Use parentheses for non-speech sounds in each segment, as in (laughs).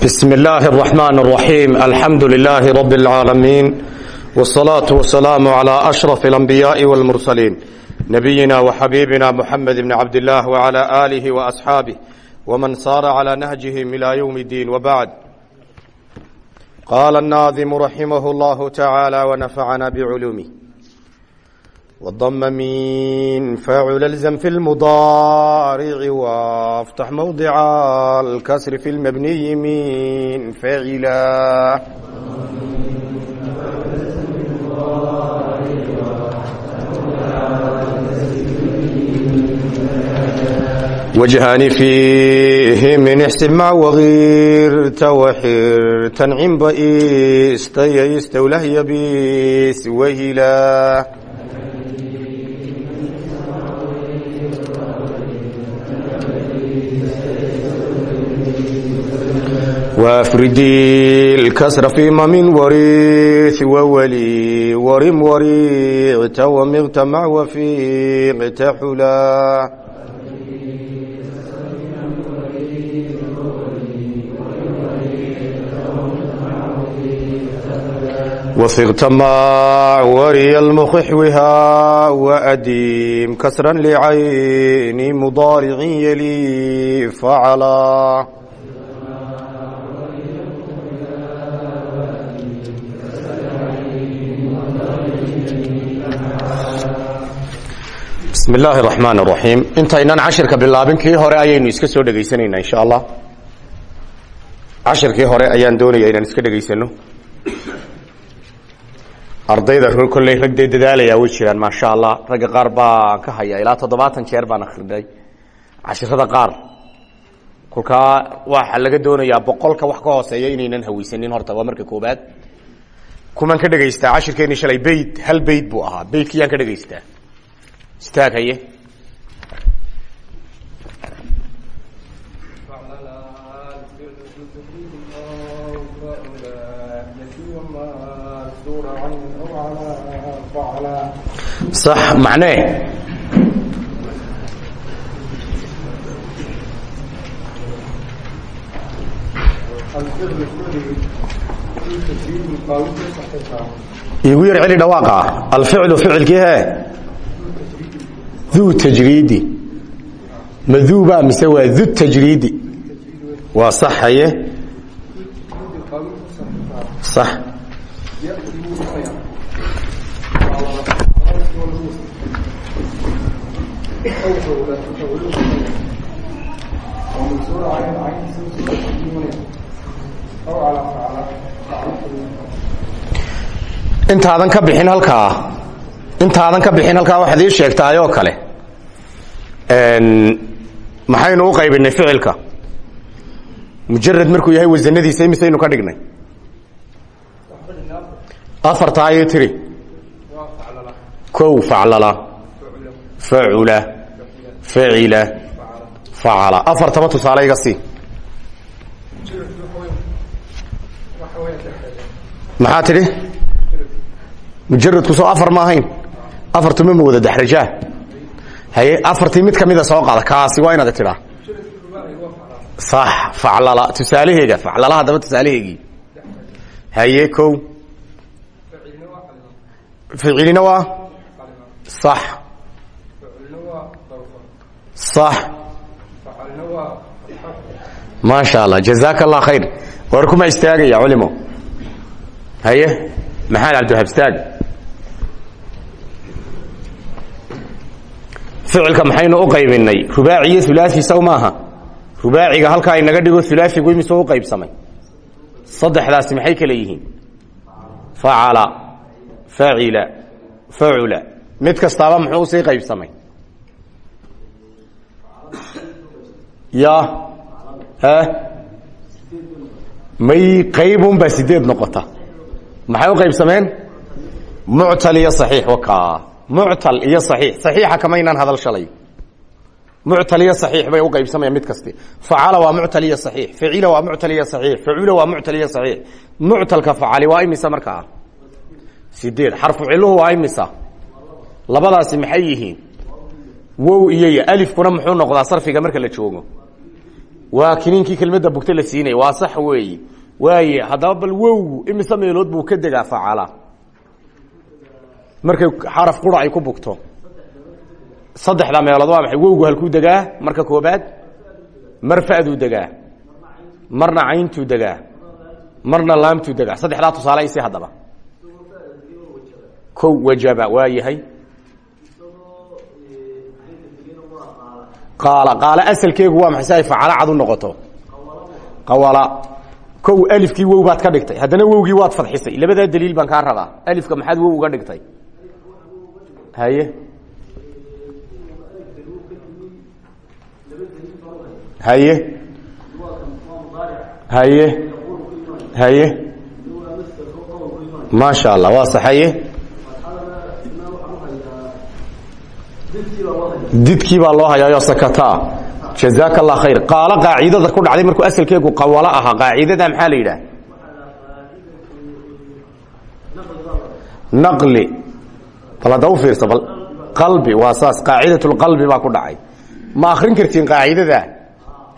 بسم الله الرحمن الرحيم الحمد لله رب العالمين والصلاة والسلام على أشرف الأنبياء والمرسلين نبينا وحبيبنا محمد بن عبد الله وعلى آله وأصحابه ومن صار على نهجهم إلى يوم الدين وبعد قال الناظم رحمه الله تعالى ونفعنا بعلومه وضم من فاعل الزم في المضارع وافتح موضع الكسر في المبني من فاعلا وجهان فيه من احسب مع وغير توحر تنعم بئيس تيئس توله يبيس وهلا وافردي الكسر فيما من وريث وولي ورم وريعت ومغت مع وفيقت حلا وثغت مع وري المخحوها وأديم كسرا لعين مضارع يلي فعلا bismi illaahi araxmaan araxiim intaynaan cashirka bilaabin kii hore ayaynu iska soo dhegaysanaynaa insha allah. Cashirkii hore ayaan doonaya inaan iska dhegaysano. Ardayda kolley rag dee dadaalayaa way jiraan maasha allah. Ragga qaar baa ka haya ilaa toddobaatan jeer baan akrinay cashirada qaar kolkaa waxaa laga doonayaa boqolka wax ka hooseeya inaynan haweysanin horta waa marka koobaad kuman ka dhegaystaa cashirkeeni shalay beyt hal beyt buu ahaa. Beytkiyaan ka dhegaystaa istaaghaye sax macnee eh? igu yar celi dhawaaqa. Alficlu ficilkiihe du tajriidi maduuba mise waa du tajriidi waa sax haye sax intaadan ka bixin halkaa intaadan ka bixin halkaa waxaad ii sheegtaayoo kale. Maxaynu u qaybinay ficilka? Mujarad markuu yahay wasanadiisa imisaynu ka dhignay. Afarta ayay tiri. Kow faclala. Facula. Facila. Facala. Afartaba tusaale iga sii. Maxaa tidhi mujaradku soo afar ma ahayn afartuma ma wada daxrajaa haye afartii mid kamida soo qaada kaasi waa inaad tidhaa. Sax faclala tusaalaheega faclala haddaba tusaalaheegii haye kow. Ficilina waa? Sax. Sax. Maasha allah jazaaka allah khayr. War kuma istaagaya culimo haye maxamed cabdiwahab istaag ficilka maxaynu u qaybinay? Rubaaci iyo ulaai saw maaha. Rubaaciga halkaa inaga dhigo ulaaigu imise u qaybsamay. Saddexdaasi maxay kale yihiin? Facala facila facula. Mid kastaaba muxuu u sii qaybsamay? Ya may qaybunbaa sideed noqota. Maxay u qaybsameen? Muctal iyo saxiix waka muctal iyo saxiix. Saxiixa kamaynaan hadal shalay. Muctal iyo saxiix bay u qaybsamayaan mid kasti. Facala waa muctal iyo saxiix. Facila waa muctal iyo saxiix. Facula waa muctal iyo saxiix. Muctalka facali waa imisa markaa? Sideed. Xarfu ciluhu waa imisa? Labadaasi maxay yihiin? Wow iyo alifkuna muxuu noqdaa sarfiga marka la joogo. Waa kelmadda bugta la siinaya waa sax weeye waaye haddaba bal wowgu imise meelood buu ka degaa facala markay xaraf qura ay ku bugto. Saddexda meelood waa maxay? Wowgu halkuu degaa? Marka koobaad mar degaa. Marna cayntuu degaa. Marna laamtuu degaa. Saddexdaa tusaale isi haddaba. Ko wajaba waa yahay. Qaala asalkeegu waa maxay? Si cad u noqoto. Qawala. Kow alifkii wow baad ka dhigtay. Haddana wowgii waad fadxisay. Labadaa daliil baan kaa rabaa. Alifka maxaad wow uga dhigtay haye. Haye. Haye. Haye. Maasha allah waa saxaye didkii baa loo hayaayo sakata. Jazaaka allah khayr qaacidada ku dhacday markuu asalkeegu qawalo ahaa. Qaacidada maxaa la yidhaah? Naqli bal hadda u fiirsa bal qalbi waa saas qaacidatulqalbi baa ku dhacay. Ma akrin kartiin qaacidada?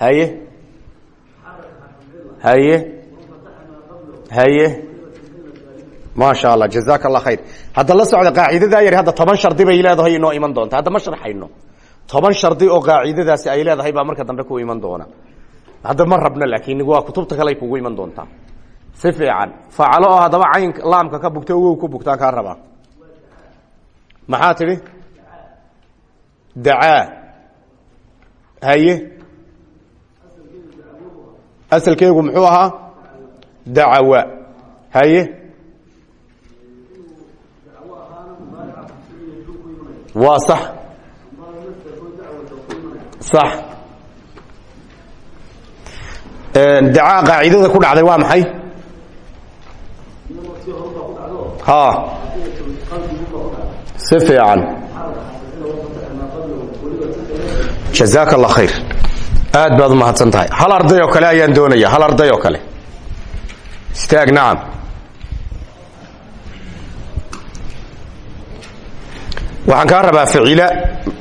Haye? Haye? Haye? Maasha allah jazaaka allah khayr. Hadda la socda qaacidadaa yar hadda toban shardi bay leedahay inoo iman doonta. Hadda ma sharxayno. Toban shardi oo qaacidadaasi ay leedahay baa marka dambe ku iman doona. Hadda ma rabno laakiin waa kutubta kale ay kugu iman doontaa si fiican. Facalo oo haddaba cayn laamka ka bugta wow ku bugtaan kaa rabaa maxaa tidhi? Dacaa. Haye? Asalkeegu muxuu ahaa? Dacawa. Haye? Waa sax. Sax. Dacaa qaacidada ku dhacday waa maxay? Ha si fiican. Jazaaka allah khayr. Aad baad u mahadsan tahay. Hal arday oo kale ayaan doonaya. Hal arday oo kale. Istaag nacam waxaan kaa rabaa ficila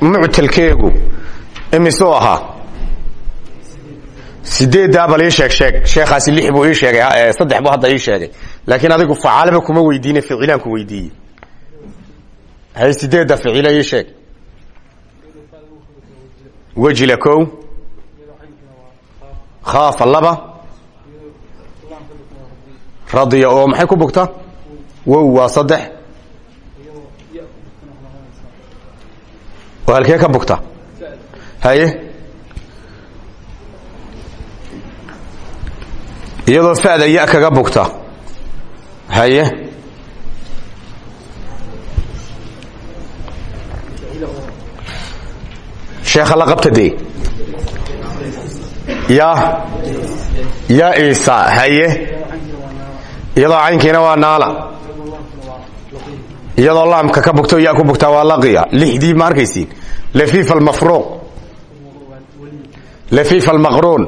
muctalkeegu imisuu ahaa. Sideeddaa bal ii sheeg? Sheeg sheekhaasi lix buu ii sheegay saddex buu hadda ii sheegay. Laakiin adigu facaalaba kuma weydiine ficilaan ku hay sideedda ficila ii sheeg wejila kow khaafa laba radiya oo maxay ku bugta wow waa saddex oo halkee ka bugta haye iyadoo fa'da ya kaga bugta haye sheekha la qabta dee ya. Ya isa haye. Iyadoo caynkiina waa naala. Iyadoo laamka ka bugto ya ku bugtaa waa laqiya. Lixdii ma arkaysiin lafiif almafruuq lafiif almaqruun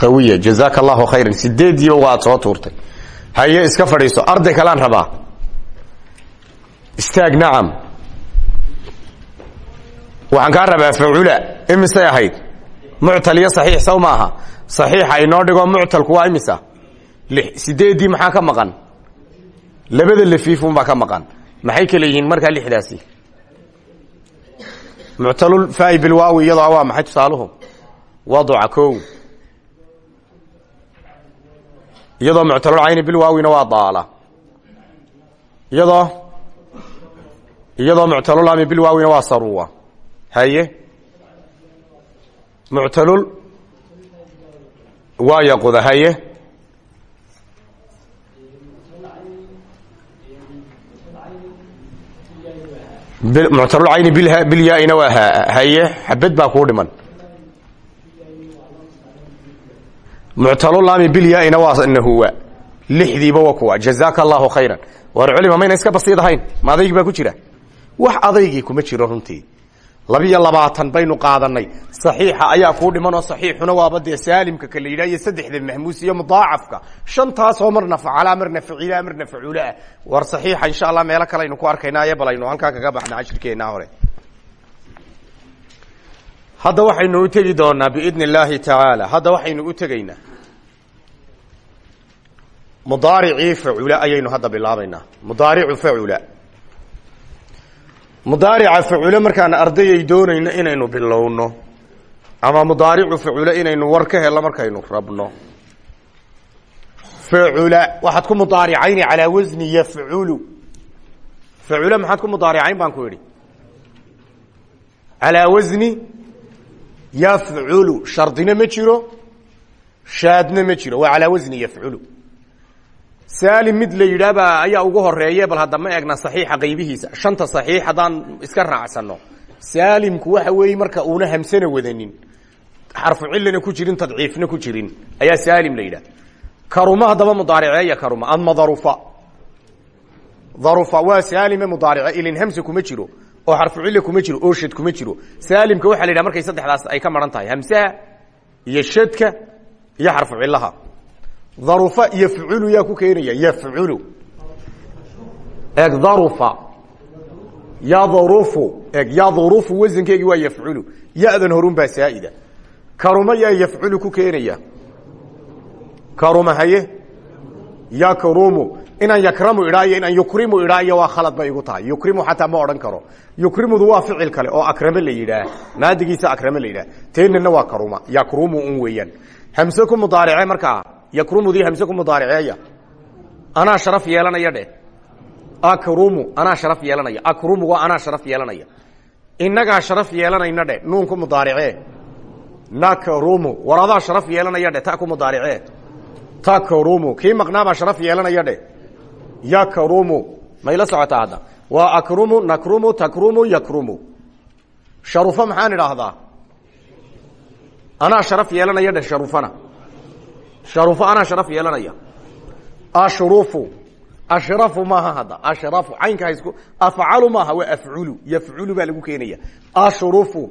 qawiya jazaaka allahu khayran sideediiba waad soo tuurtay. Haye iska fadhiiso arday kalaan rabaa. Istaag nacam waxaan kaa rabaa facula imisay ahayd? Muctal iyo saxiix saw maaha saxiixa inoo dhigo muctalku waa imisa? Lix sideeddii maxaa ka maqan? Labada lafiifunbaa ka maqan. Maxay kale yihiin markaa lixdaasi? Muctalul faai bilwaawi iyadoo waa maxay tusaaluhu? Waduca kow iyadoo muctalul cayni bilwaawina waa daala. Iyadoo iyadoo muctalulami bilwaawina waa saruwa haye muctalul waa yaquda haye muctalulcayni bilyaina waa haye xabad baa kuu dhiman muctalulaami bilyaina waa nahuwa lixdiiba wa kuwa jazaaka allahu khayran war culima mayna iska basiid ahayn ma adaygi baa ku jira wax adaygii kuma jiro runtii labiyo labaatan baynu qaadanay saxiixa ayaa kuu dhiman oo saxiixuna waaba dee saalimka ka yidhah iyo saddexda mahmuus iyo mudaacafka. Shantaasoo marna facalaa marna facila marna facuulaah war saxiixa insha allah meelo kale aynu ku arkaynaayo bal aynu halkaa kaga baxna cashirkeennaa hore. Hadda waxaynu u tegi doonaa biidn illaahi tacaala. Hadda waxaynu u tegaynaa. Mudaaricii facula ayaynu hadda bilaabaynaa. Mudaaricu facula mudaarica facule markaan ardayay doonayno inaynu bilowno. Ama mudaaricu facule inaynu war ka helno markaynu rabno. Facula waxaad ku mudaaricayni calaa wasni yafculu. Facule maxaad ku mudaaricayn baan ku idhi calaa wasni yafculu shardina ma jiro shaadna ma jiro waa calaa wasni yafculu saalim mid la yidhaahbaa ayaa ugu horeeye bal hadda ma egna saxiixa qaybihiisa. Shanta saxiix haddaan iska raacsano saalimku waxa weeye marka uuna hamsana wadanin xarfu cilina ku jirin tadciifna ku jirin ayaa saalim la yidhaha karuma haddaba mudaariceeya karuma. Ama darufa? Darufa waa saalime mudaarice. Ilin hamse kuma jiro oo xarfu cille kuma jiro oo shad kuma jiro. Saalimka waxaa la yidhaha markay saddexdaas ay ka maran tahay. Hamsaha iyo shadka iyo xarfu cillaha darufa yafculu yaa ku keenaya yafculu eg darufa. Yadrufu eg yadrufu wasankeegii waa yafculu ya-dan horun baa saa'ida. Karuma yaa yafculu ku keenaya. Karuma haye? Yakrumu inaan yakramu idhaa iyo inaan yukrimu idhaa iyo waa khalad bay igu tahay. Yukrimu xataa ma odhan karo. Yukrimudu waa ficil kale oo akrame la yidhaah. Maadigiisa akrame la yidhaah. Teenana waa karuma. Yakrumu un weeyaan. Hamse ku mudaarice markaa yakrumudii hamse ku mudaariceeya? Anaa sharaf yeelanaya dheh. Akrumu anaa sharaf yeelanaya. Akrumu waa anaa sharaf yeelanaya. Innagaa sharaf yeelanayna dheh nuun ku mudaaricee nakrumu war sharaf yeelanaya dheh ta ku mudaaricee takrumu kii maqnaabaa sharaf yeelanaya dheh. Yakrumu mayla socotaa hadda. Waa akrumu nakrumu takrumu yakrumu. Sharufa maxaan idhaahdaa? Anaa sharaf yeelanaya dheh sharufana sharuufo anaa sharaf yeelanaya. Ashrufu ashrafu maaha hadda. Ashrafu caynka haisku afcalu maaha waa afculu. Yafculu baa lagu keenaya. Ashrufu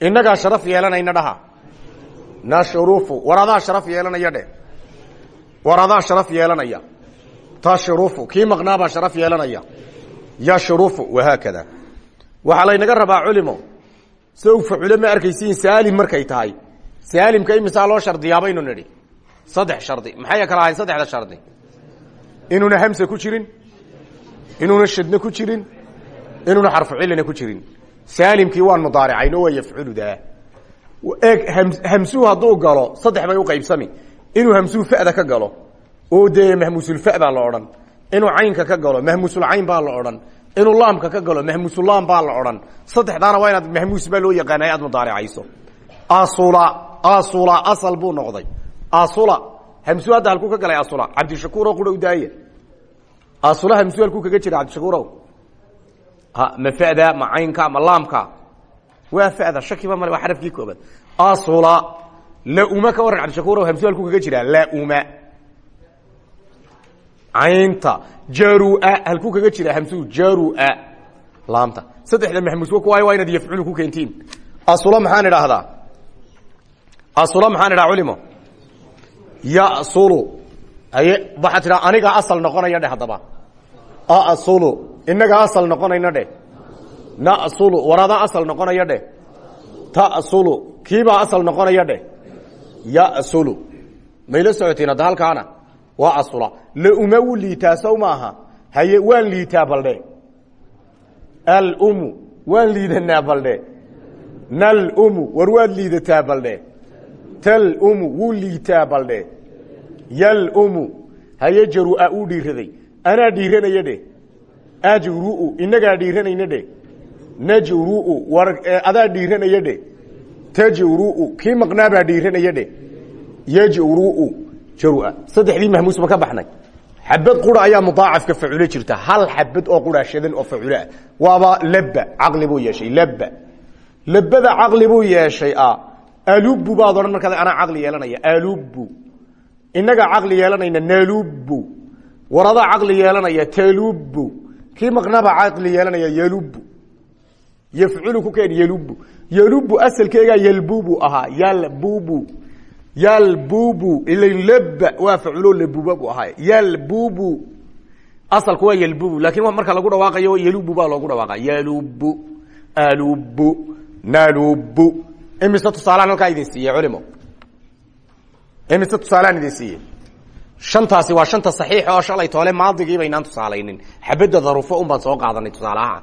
innagaa sharaf yeelanayna dhaha. Nashrufu war adaa sharaf yeelanaya dheh. War adaa sharaf yeelanaya. Tashrufu kii maqnaabaa sharaf yeelanaya. Yashrufu wahaakada. Waxaa laynaga rabaa culimo. Sow facule ma arkaysiin saalim markay tahay. Saalimka imisaa loo shardiyaabanu nidhi saddex shardi. Maxay kala ahayn saddexda shardi? Inuuna hamse ku jirin inuuna shadna ku jirin inuuna xarfu cilina ku jirin. Saalimkii waan mudaaricayno waa yafculudaa eeg hamsuhu hadduu galo saddex bay u qaybsami. Inuu hamsuhu fa'da ka galo oo dee mahmuusulfa baa la odhan. Inuu caynka ka galo mahmuusulcayn baa la odhan. Inuu laamka ka galo mahmuusulaam baa la odhan. Saddexdaana waa inaad mahmuus baa loo yaqaanay aad mudaaricayso asula asula asal buu noqday asula. Hamsu hadda halkuu ka galay asula. Cabdishakuuro qura u daaya asula hamsu halkuu kaga jira cabdishakuurow ha ma fa'da ma caynka ma laamka? Waa fa'da shakiba male waa xarafkii koobaad asula lauma ka waran cabdishakuurow hamsu halkuu kaga jiraa lauma caynta jarua halkuu kaga jira hamsuhu jarua laamta. Saddexda mahmuus wa kuwaayo waa inaad yafculu ku keentiin. Asula maxaan idhaahdaa? Asula maxaan idhaha culimo yasulu. Haye waxaa tidhaa anigaa asal noqonaya dheh haddaba. Asulu. Inagaa asal noqonayna dheh nasulu. Waradaa asal noqonaya dheh tasulu. Kiibaa asal noqonaya dheh yasulu. Mayla socotiin hadda halkaana waa asula. Lauma wuu liitaa sow maaha. Haye waan liitaa baldhe alumu waan liidanaa baldhe nalumu war waad liidataa baldhe talumu wuu liitaa baldhe yalumu haye jarua uu dhiiraday. Anaa dhiiranaya dheh ajruu inagaa dhiiranayna dheh najruu war adaa dhiiranaya dheh tajruu kii maqnaabaa dhiiranaya dheh yajruu jarua saddexdii mahmuus ma ka baxnay. Xabad qura ayaa mudaacafka faculo jirta. Hal xabad oo quraashadan oo faculoah waaba labba caqli buu yeeshay labada caqli buu yeeshay alubu baad odhan markaad anaa caqli yeelanaya. Alubu inagaa caqli yeelanayna nalubu waradaa caqli yeelanaya talubu kii maqnabaa caqli yeelanaya yalubu yafculu ku keen yalubu yalubu asalkeegaa yalbubu ahaa. Yalbubu yalbubu ilan laba waa faculo labuba bu ahaa. Yalbubu asalku waa laakiin marka lagu dhawaaqayo yalubu baa loogu dhawaaqa yalubu alubu nalubu imise tusaalaan halkaa idin siiye culimo. Imise tusaalaan idin siiye shantaasi waa shanta saxiixa oo shalay toole maadigii baynaan tusaalaynin. Xabadda darufo un baan soo qaadanay tusaalaha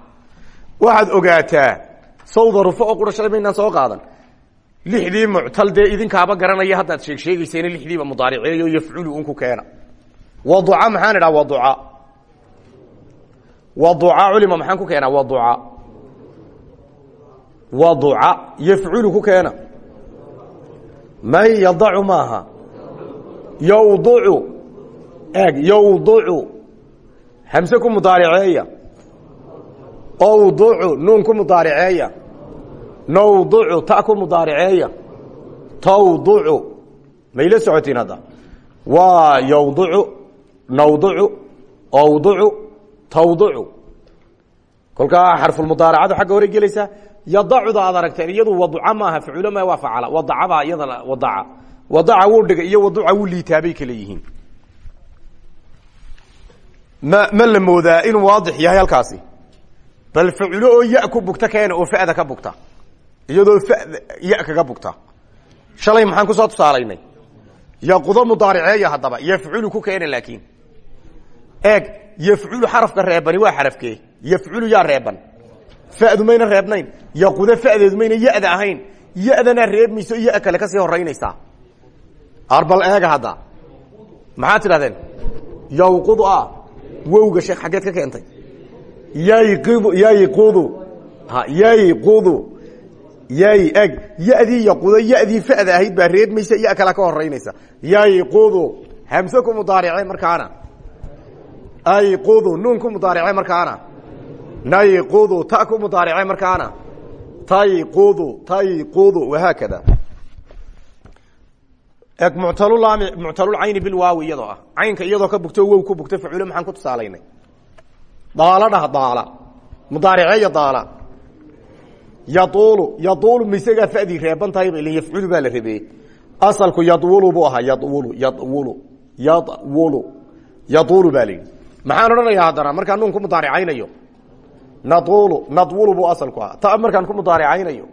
waxaad ogaataa sow darufo oo qura shalay baynaan soo qaadan. Lixdii muctal dee idinkaaba garanaya haddaad sheeg sheegayseen lixdiiba mudaariceeyo yafculu un ku keena. Waduca maxaan idhaha waduca? Waduca culima maxaan ku keenaa waduca waduca yafculu ku keena. May yadacu maaha. Yowducu eeg yowducu hamse ku mudaariceeya. Owducu nuun ku mudaariceeya. Nawducu ta ku mudaariceeya. Tawducu. Mayla socotiin hadda. Waa yowducu nawducu owducu tawducu. Kolkaa xarfulmudaaracadu xagga yadacuda aad aragteen iyadu waduca maaha faculo ma waa facala wadacabaa iyadana wadaca. Wadaca wuu dhigay iyo waduca wuu liitaabay kale yihiin ma ma la moodaa inuu waadix yahay halkaasi? Bal faculo oo ya ku bugta keena oo fada ka bugta. Iyadoo ya kaga bugta. Shalay maxaan ku soo tusaalaynay. Yaqudo mudaariceeya haddaba yafculu ku keena laakiin. Eeg yafculu xarafka reebani waa xarafkee? Yafculu yaa reeban fadu mayna reebnayn yaqudo fadeedu mayna yada ahayn yadanaa reebmayso ya kale ka sii horeynaysaa arbal eega hadda maxaad tidhahdeen yawqud a wowga sheekh xaggeed ka keentay yayqidu yayqudu yayqudu yay eg yadii yaqudo yadii fada ahayd baa reebmaysa ya kale ka horeynaysa yayqudu hamse ku mudaarice markaana ayqudu nuun ku mudaarice markaana nayqudu ta ku mudaarice markaana. Tayqudu tayqudu wahaakada. Eg muctalulaami muctalulcayni bilwaawi iyadoo ah. Caynka iyadoo ka bugto wow ku bugto faculo maxaan ku tusaalaynay. Daala dhah daala. Mudaariceeya daala. Yaduulu yaduulu misagaa fadii reeban tahayba ilin yafculu baa la rabeye asalku yadwulu buu ahaa yadwulu yadwulu yadwulu yaduulu baa la yidhi. Maxaan odhanayaa haddana? Markaan nuun ku mudaaricaynayo nadulu nadwulu buu asalku ahaa. Ta markaan ku mudaaricaynayo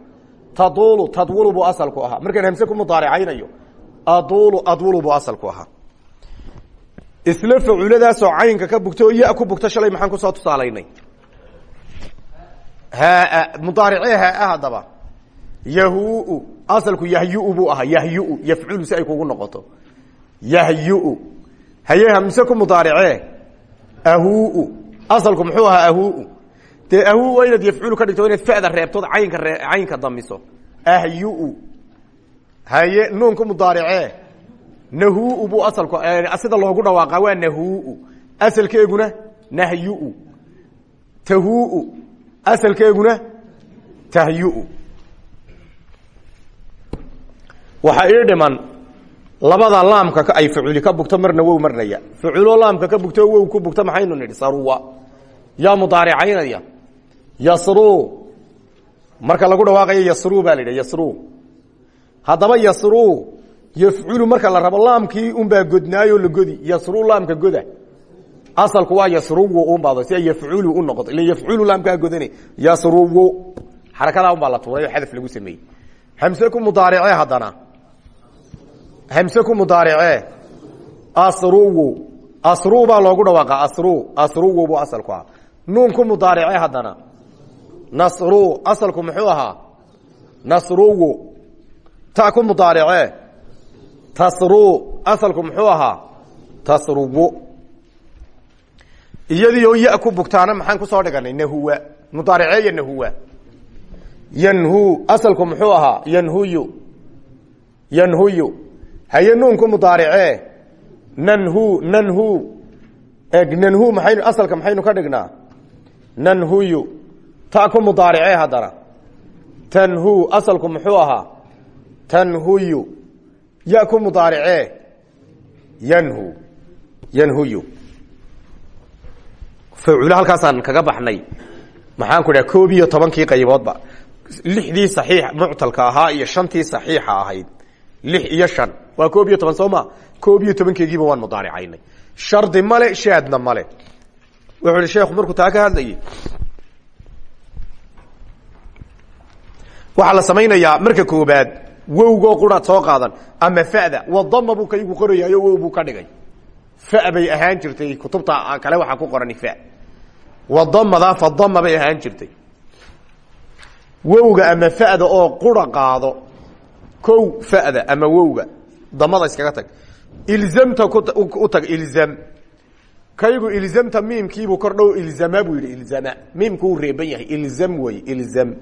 tadulu tadwulu buu asalku ahaa. Markaan ku mudaaricaynayo adulu adwulu buu asalku ahaa. Isla facuuladaasoo caynka ka bugto oo ku bugto shalay maxaan ku soo tusaalaynay. Haa mudaaricee haa haddaba. Yahu asalku yahyu buu ahaa. Yahyu yafculu si ay kugu noqoto. Yahyu haye hamse ku mudaaricee? Ahu asalku muxuu ahaa ahu dee ahu waa inaad yafculu ka dhigto inaad fada reebtood caynka caynka damiso. Ahyu haye nuunku mudaaricee nahu buu asalku sida loogu dhawaaqa waa nahu asalkeeguna nahyu tahu asalkeeguna tahyu waxaa ii dhiman labada laamka ay faculi ka bugto marna wow marnaya. Faculo laamka ka bugto wow ku bugto maxaynu nidhi saruwa. Yaa mudaaricaynaya yasru. Marka lagu dhawaaqayo yasru baa la yasru. Haddaba yasru yafculu marka la rabo laamkii unbaa godnaayo la godi. Yasru laamka goda. Asalku waa yasruwu unbaado si ay yafculu u noqoto ila yafculu laamkaa godana yasruwu. Xarakadaa unbaa la tuuray xadaf lagu sameeyey. Hamse ku mudaaricee haddana. Hamse ku asru baa loogu dhawaaqa asru. Asruwu buu asalku ahaa. Nuun ku nasru asalku muxuu ahaa? Nasruwu ta ku mudaaricee tasru asalku muxuu ahaa? Tasruwu iyadii oo ya ku bugtaana maxaan ku soo dhiganay nahuwa. Mudaariceeya nahuwa. Yanhu asalku muxuu ahaa? Yanhuyu. Yanhuyu. Haye nuunku mudaaricee nanhu nanhu. Nanhu maxaynu asalka maxaynu ka dhignaa ta ku mudaaricee haddana. Tanhu asalku muxuu ahaa? Tanhuyu. Ya ku mudaaricee yanhu. Yanhuyu. Facule halkaasaan kaga baxnay. Maxaan ku dhaha koob iyo tobankii qayboodba. Lixdii saxiix muctalka ahaa iyo shantii saxiixa ahayd. Lix iyo shan. Waa koob iyo toban soo ma? Koob iyo tobankeegiiba waan mudaaricaynay. Shardi male shaadna male. Wuxuu ihi sheekhu markuu taa ka hadlayay waxaa la samaynayaa marka koobaad wowgoo quraad soo qaadan ama fada wadama buu kaygu qorayayo wow ka dhigay. Fa ahaan jirtay kutubta kale waxaa ku qoran fa. Wadamadaa fadama bay ahaan jirtay. Wowga ama fada oo qura qaado kow fada ama wowga damada iskaga tag. Ilzamta u tag ilzam. Kaygu ilzamta miimkiibuu kordhow ilzama buu ilzama. Reeban yahay ilzam wey ilzam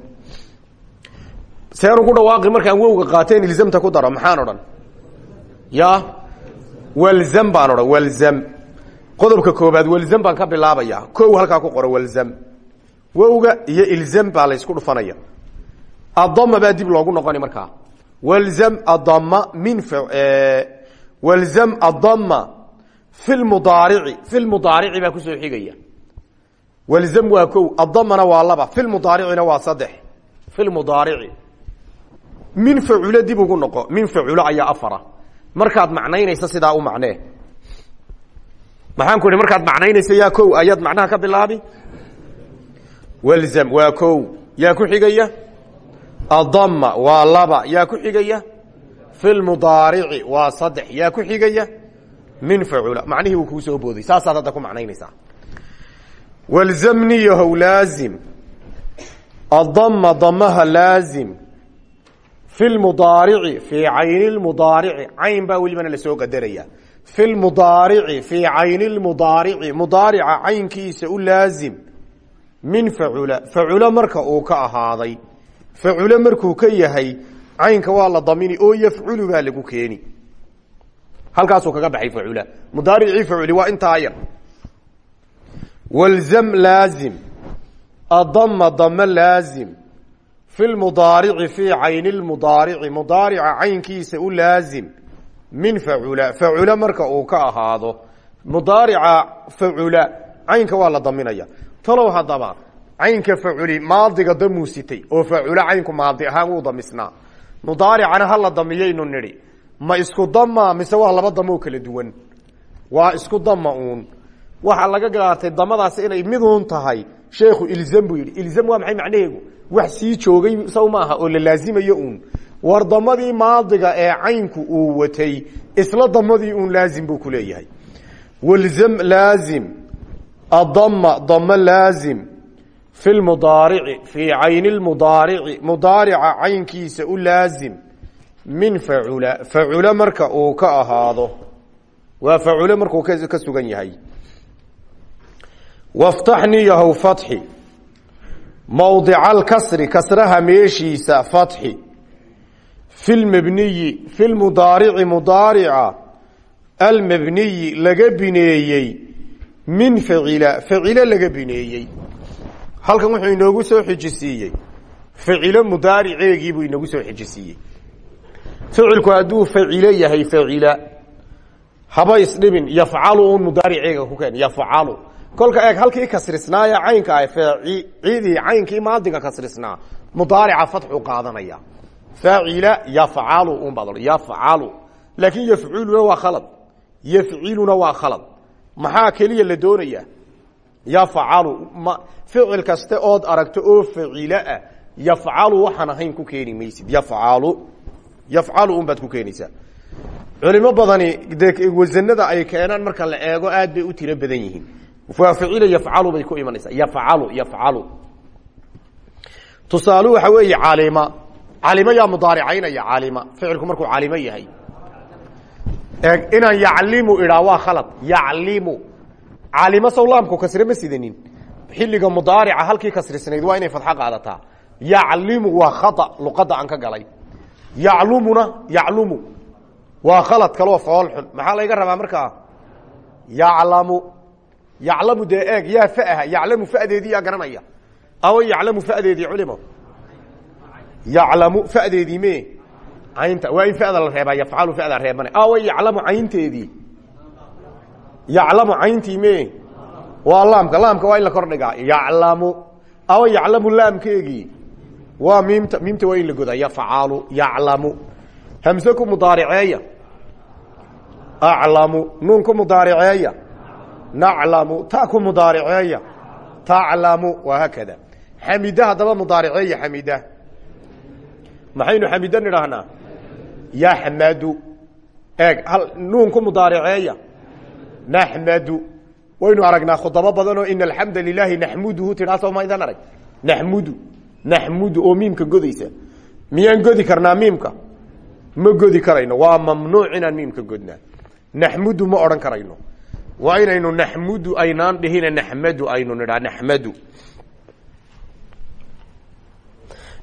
seenu ku dhawaaqi markaan wowga qaateen ilzamta ku daro maxaan odhan? Ya walzam baan odhan walzam qodobka koobaad walzam baan ka bilaabaya. Kow halkaa ku qoro walzam wowga iyo ilzam baa laysku dhufanaya. Adama baa dib loogu noqoni markaa. Walzam adama min walzam adama fi lmudaarici fi lmudaarici baa ku soo xigaya. Walzam waa kow adamana waa laba fi lmudaaricina waa saddex. Fi lmudaarici min faculo dib ugu noqo min faculo ayaa afara. Markaad macnaynaysa sidaa u macnee maxaan ku ihi markaad macnaynaysa yaa kow ayaad macnaha ka bilaabi? Walzam waa kow. Yaa ku xigaya? Adama waa laba. Yaa ku xigaya? Fi lmudaarici waa saddex. Yaa ku xigaya? Min facula macnihii uu kuu soo booday saasaad hadda ku macnaynaysaa. Walzamni yahow laazim. Adama damaha laazim fi lmudaarici fii cayni lmudaarici cayn baa welibana la soo qadaraya fi lmudaarici fii cayni lmudaarici mudaarica caynkiisa u laazim min facula facula marka uu ka ahaaday facule markuu ka yahay caynka waa la damini oo yafculu baa lagu keeni halkaasuu kaga baxay facula mudaaricii faculi waa intaa yar walzam laazim adama dama laazim fi lmudaarici fii cayni lmudaarici mudaarica caynkiisa u laazim min facula facula marka uu ka ahaado mudaarica facula caynka waa la daminaya talow haddaba caynka faculi maadiga damuu sitay oo facula caynku maadi ahaan wuu damisnaa mudaaricana hala damiyaynu nidhi ma isku dama mise waa laba damo oo kala duwan waa isku dama uun waxaa laga gaartay damadaas inay miduun tahay sheekhu ilzam buu yidhi ilzam waa maxay macnaheegu wax sii joogay saw maaha oo la laazimayo uun. War maadiga ee caynku uu watay isla damadii uun laazim buu ku walzam laazim adama dama laazim fi lmudaarici fii cayni lmudaarici mudaarica caynkiisa u laazim min facula facula marka uu ka ahaado. Waa facule markuu ka sugan yahay. Waftaxni yahow fatxi mawdica alkasri kasraha meeshiisa fatxi. Fi lmabniyi fi lmudaarici mudaarica. Almabniyi laga bineeyey. Min facila facilo laga bineeyey. Halkan wuxuu inoogu soo xijisiiyey. Facilo mudaariceegiibuu inoogu soo xijisiiyey. Ficilku hadduu facilo yahay facila haba isdhibin yafcalu un mudaariceega ku keen kolka eeg halkii kasrisnaaya caynka ah cidii caynkii maadiga kasrisnaa mudaarica fatxu qaadanaya. Faacila yafcalu un baad yafcalu laakin yafculuna waa khalad. Yafciluna waa khalad. Maxaa keliya la doonaya? Yafcalu ma ficil kaste ood aragto oo facilo ah yafcalu waxaan ahayn ku keeni maysid. Yafcalu yafcalu un baad ku keenaysaa. Culimo badani de wasanada ay keenaan marka la eego aad bay u tiro badan yihiin waa ficila yafcalu bay ku imanaysaa. Yafcalu yafcalu tusaale waxa weeye calima calimo yaa mudaaricaynaya calima ficilku markuu calimo yahay. Eeg inaan yaclimu idhaa waa khalad. Yaclimu. Calimo sow laamku kasre ma sidanin. Xilliga mudaarica halkii kasrisnayd waa inay fadxo qaadataa. Yaclimu waa khata luqadda aan ka galay. Yaclumuna yaclumu. Waa khalad kaloo fool xun. Maxaa layga rabaa markaa? Yaclamu yaclamu dee eeg yaa faha yaclamu fadeedii yaa garanaya. Awa yaclamu fadeedii culimo. Yaclamu fadeedii me caynta waa in fada la reebaa yafcalu fada reebane awa yaclamu caynteedii yaclamu cayntii me waa laamka laamka waa in la kordhigaa yaclamu awa yaclamu laamkeegii. Waa miimta miimta waa in la godaa yafcalu yaclamu. Hamse ku mudaariceeya. Aclamu nuun ku mudaariceeya naclamu ta ku mudaariceeya taclamu waa haakada xamida haddaba mudaariceeya xamida maxaynu xamidan idhaahnaa yaxmadu eeg hal nuunku mudaariceeya naxmadu waynu aragnaa khudabo badanoo ina alxamda lilaahi naxmuduhu tidhaa soo maydaan arag naxmudu naxmudu oo miimka godaysa miyaan godi karnaa miimka ma godi karayno waa mamnuuc inaan miimka godnaa naxmudu ma odhan karayno waa inaynu naxmudu aynaan dhihina naxmadu aynu nidhaa naxmadu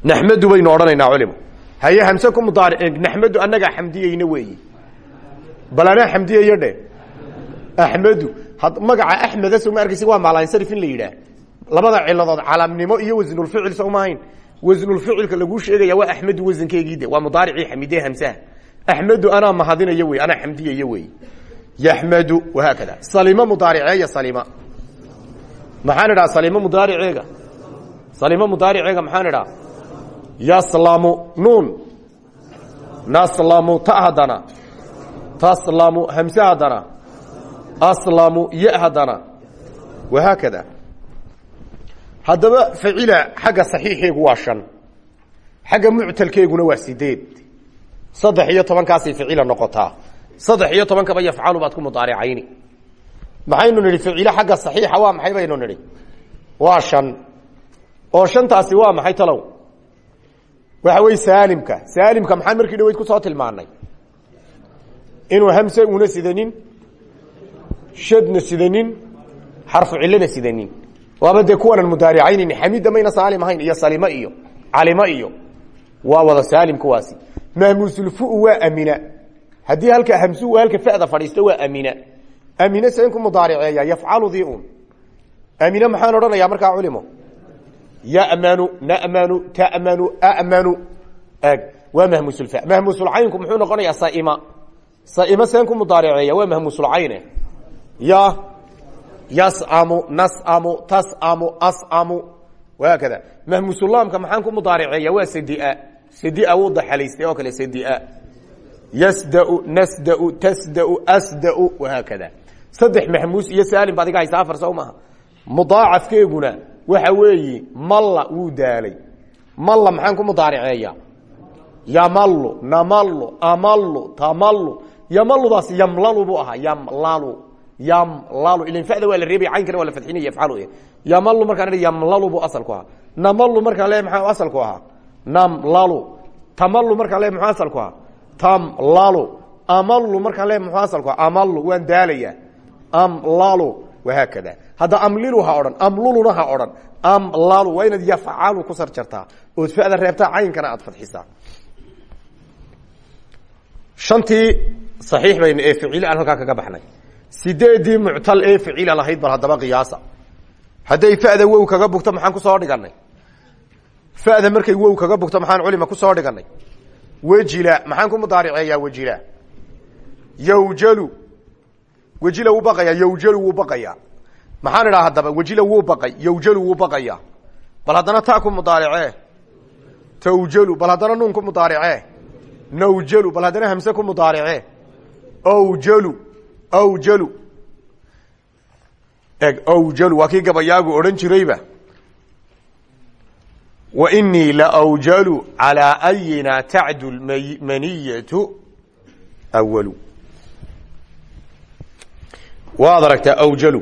naxmadu baynu odhanaynaa culimo haye hamse ku mudaari naxmadu annagaa xamdiyeyna weeyi. Bal anaa xamdiyayo dhe axmedu magaca axmeda soo ma arkaysi waa maalansarif in la yidhaah. Labada ciladood calamnimo iyo wasnulficil soo maahayn wasnulficilka laguu sheegaya waa axmedu wasankeegiide waa mudaaricii xamidee hamsaha. Axmedu anaa mahadinayo wey anaa xamdiyayo wey yaxmadu wahaakada salima mudaariceeya salima maxaan idhaha salima mudaariceega salima mudaariceega maxaan idhaha yaslamu nuun naslamu ta haddana taslamu hamse haddana aslamu ya haddana wahaakada haddaba facila xagga saxiixeegu waa shan xagga muctalkeeguna waa sideed saddex iyo tobankaasay ficila noqotaa saddex iyo tobankaba yafcalu baad ku mudaaricayni maxaynu nidhi ficilo xagga saxiixa waa maxay baynu nidhi? Waa shan. Oo shantaasi waa maxay talow? Waxa wey saalimka. Saalimka maxaan markii dhaweyd ku soo tilmaanay inuu hamse una sidanin shadna sidanin xarfu cilana sidanin. Waaba dee kuwanan mudaaricaynin xamida mayna saalim ahayn iyo salimo iyo calimo iyo. Waa wada saalim kuwaasi mahmuusulfu waa amina haddii halka hamsu halka fada fadhiisto waa amina. Amine seen ku mudaariceeya yafcaludii un amine maxaan odhanayaa markaa culimo? Yamanu namanu tamanu amanu eg waa mahmuusulfa mahmuusulcaynku muxuu noqonayaa saima. Saima seen ku mudaariceeya waa mahmuusulcayne ya yasamu nasamu tasamu asamu. Wahaakada mahmuusulaamka maxaan ku mudaariceeya waa sadia. Sadia wuu daxalaystay yasdau nasdau tasdau asdau wahaakada. Saddex maxmuus iyo saalim ba adiga haysa afar soo maaha. Mudaacafkeeguna waxa weeyi malla wuu daalay. Malla maxaan ku mudaariceeya yamalu namalu amalu tamalu yamaludaas yamlalu buu ahaa yamlalu. Yamlalu ilan fada waa la reebay caynkana waa la fadxinaya yafcalu yamalu markaan yamlalu buu asalku ahaa. Namalu markaan le maxaa asalku ahaa? Namlalu. Tamalu markaan le muxuu asalku ahaa tamlalu amalu markaan le muxuu asalku amalu waan daalaya. Amlalu wahaakada hadda amlilu ha odhan amluluna ha odhan. Amlalu waa inaad yafcalu ku sar jartaa ood fada reebtaa caynkana aad fadxisaa. Shantii saxiix baynu ee ficil aan halkaa kaga baxnay. Sideedii muctal ee ficila lahayd bal haddaba qiyaasa. Hadday fada wow kaga bugto maxaan ku soo dhiganay? Fada markay wow kaga bugto maxaan culima ku soo dhiganay wejila maxaan ku mudaariceeyaa wejila? Yawjalu. Wejila wuu baqayaa yawjalu wuu baqayaa maxaan idhaha haddaba wejila wuu baqay yawjalu wuu baqayaa bal haddana ta ku mudaaricee tawjalu bal haddana nuun ku mudaaricee nawjalu bal haddana hamse ku mudaaricee awjalu awjalu la awjalu calaa ayina tacdu maniyatu awalu waad aragtaa awjalu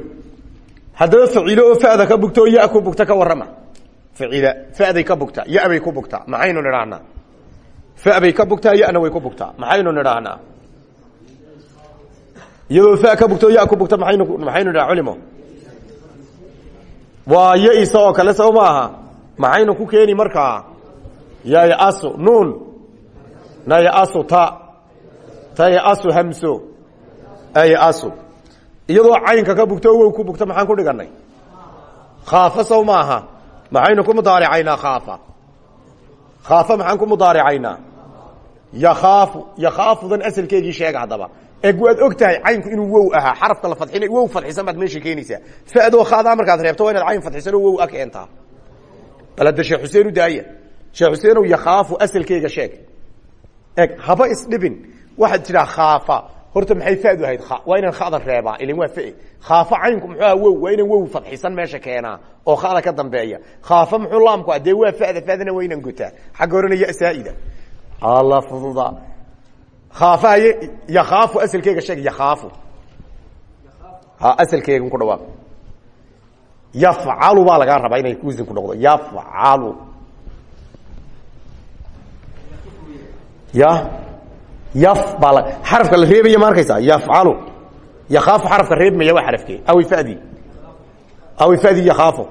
haddaba ficilo oo fada ka bugta oo ya ku bugta ka warrama ficila faday ka bugta ya bay ku bugtaa maxaynu nidhaahnaa fa bay ka bugtaa yana way ku bugtaa maxaynu nidhaahnaa iyadoo fa ka bugto ya ku bugta maaynu maxaynu nidhaha culimo waa ya isa oo kale soo maaha maxaynu ku keeni markaa? Yayasu nuun. Nayasu ta. Tayasu hamso. Ayasu iyadoo caynka ka bugto wow ku bugto maxaan ku dhiganay khaafa sow maaha maxaynu ku mudaaricaynaa khaafa. Khaafa maxaan ku mudaaricaynaa? Yakhaafu yakhaafudan asalkeegii sheega haddaba. Eg waad og tahay caynku inuu wow ahaa xarafka la fadxinay wow fadxisan baad meesha keenaysaa. Fadoo khaadaa markaad reebto waa inaad cayn fadxisan oo bal hadda sheekh xuseen u daaya sheekh xuseenow yakhaafu asalkeega sheeg. Eg haba isdhibin. Waxaad tidhaa khaafa. Horta maxay fadu ahayd? Waa inaan khada reebaa ilan waa fe khaafo caynku muxuu aha wow. Waa inaan wow fadxisan meesha keenaa oo khada ka dambeeya. Khaafo muxuu laamku ah dee waa fada fadana waa inaan gutaa xagga horena ya saa'ida. Alla fududa. Khaafa haye yakhaafu asalkeega sheeg. Yakhaafu. Ha asalkeega ku dhawaaq yafcalu baa lagaa rabaa inay wasin ku noqdo. Yafcalu. Ya. Yaf baa xarafka la reebaya ma arkaysaa? Yafcalu. Yakhaafu xarafka reebmaya waa xarafkee awi fadi. Awi fadi yakhaafu.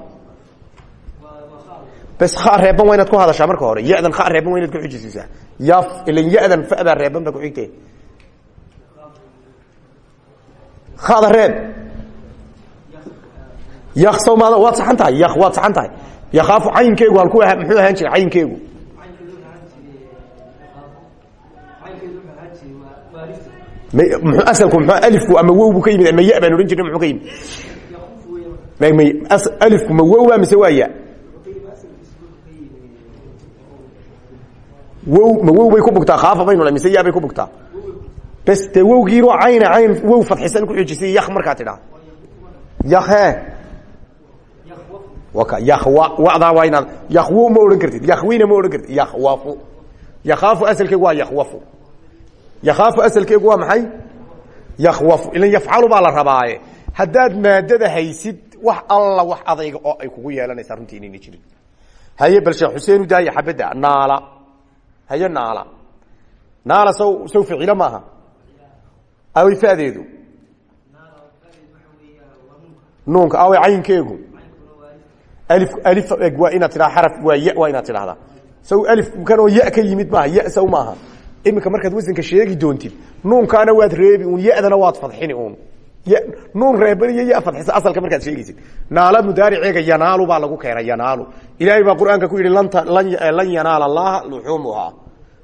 Bes kha reeban waa inaad ku hadashaa marka hore. Yadan kha reeban waa inaad ku xujisiisaa yaf ilan yadan fadaa reeban ba ku xigtee. Khada reeb waad saxan tahay yak waad saxan tahay yakhaafu caynkeegu halku muxuu ahaan jiray caynkeegu? Mxu asalku mxu alifku ama wow buu ka yimid ama ya baan odhan jirna muxuu ka yimid? M alifku ma wowa mise waa ya? Wow ma wow bay ku bugtaa khaafa baynu mise ya bay ku bugtaa? Bes dee wowgiinoo cayna cayn wow fadxisan ku xujisay yak markaa tidhaa. Yakhe waka wadaa waa inaad yakwu ma odhan kartid yakwina ma odhan kartid yakwafu yakhaafu asalkeegu waa yakwafu yakhaafu asalkeegu waa maxay? Yakhwafu. Ilan yafcalu baa la rabaaye. Haddaad maadada haysid wax alla wax adayga oo ay kugu yeelanaysaa runtii inayna jirin. Haye bal sheekh xuseen u daaya xabadda naala. Haye naala. Naala saw saw ficilo maaha. Awi fadeedu nuunka awe caynkeegu waa inaad tidhahda xaraf waa ya waa inaad tidhahdaa saw alif kanoo ya ka yimid maaha ya saw maaha. Iminka markaad wasanka sheegi doontid nuunkaana waad reebi un yadana waad fadxini un y nuun reeban iyo ya fadxisa asalka markaad sheegaysid. Naala mudaariceega yanaalu baa lagu keenay yanaalu. Ilaahay baa qur'aanka ku yidhi lan yanaala allaha luxuumuhaa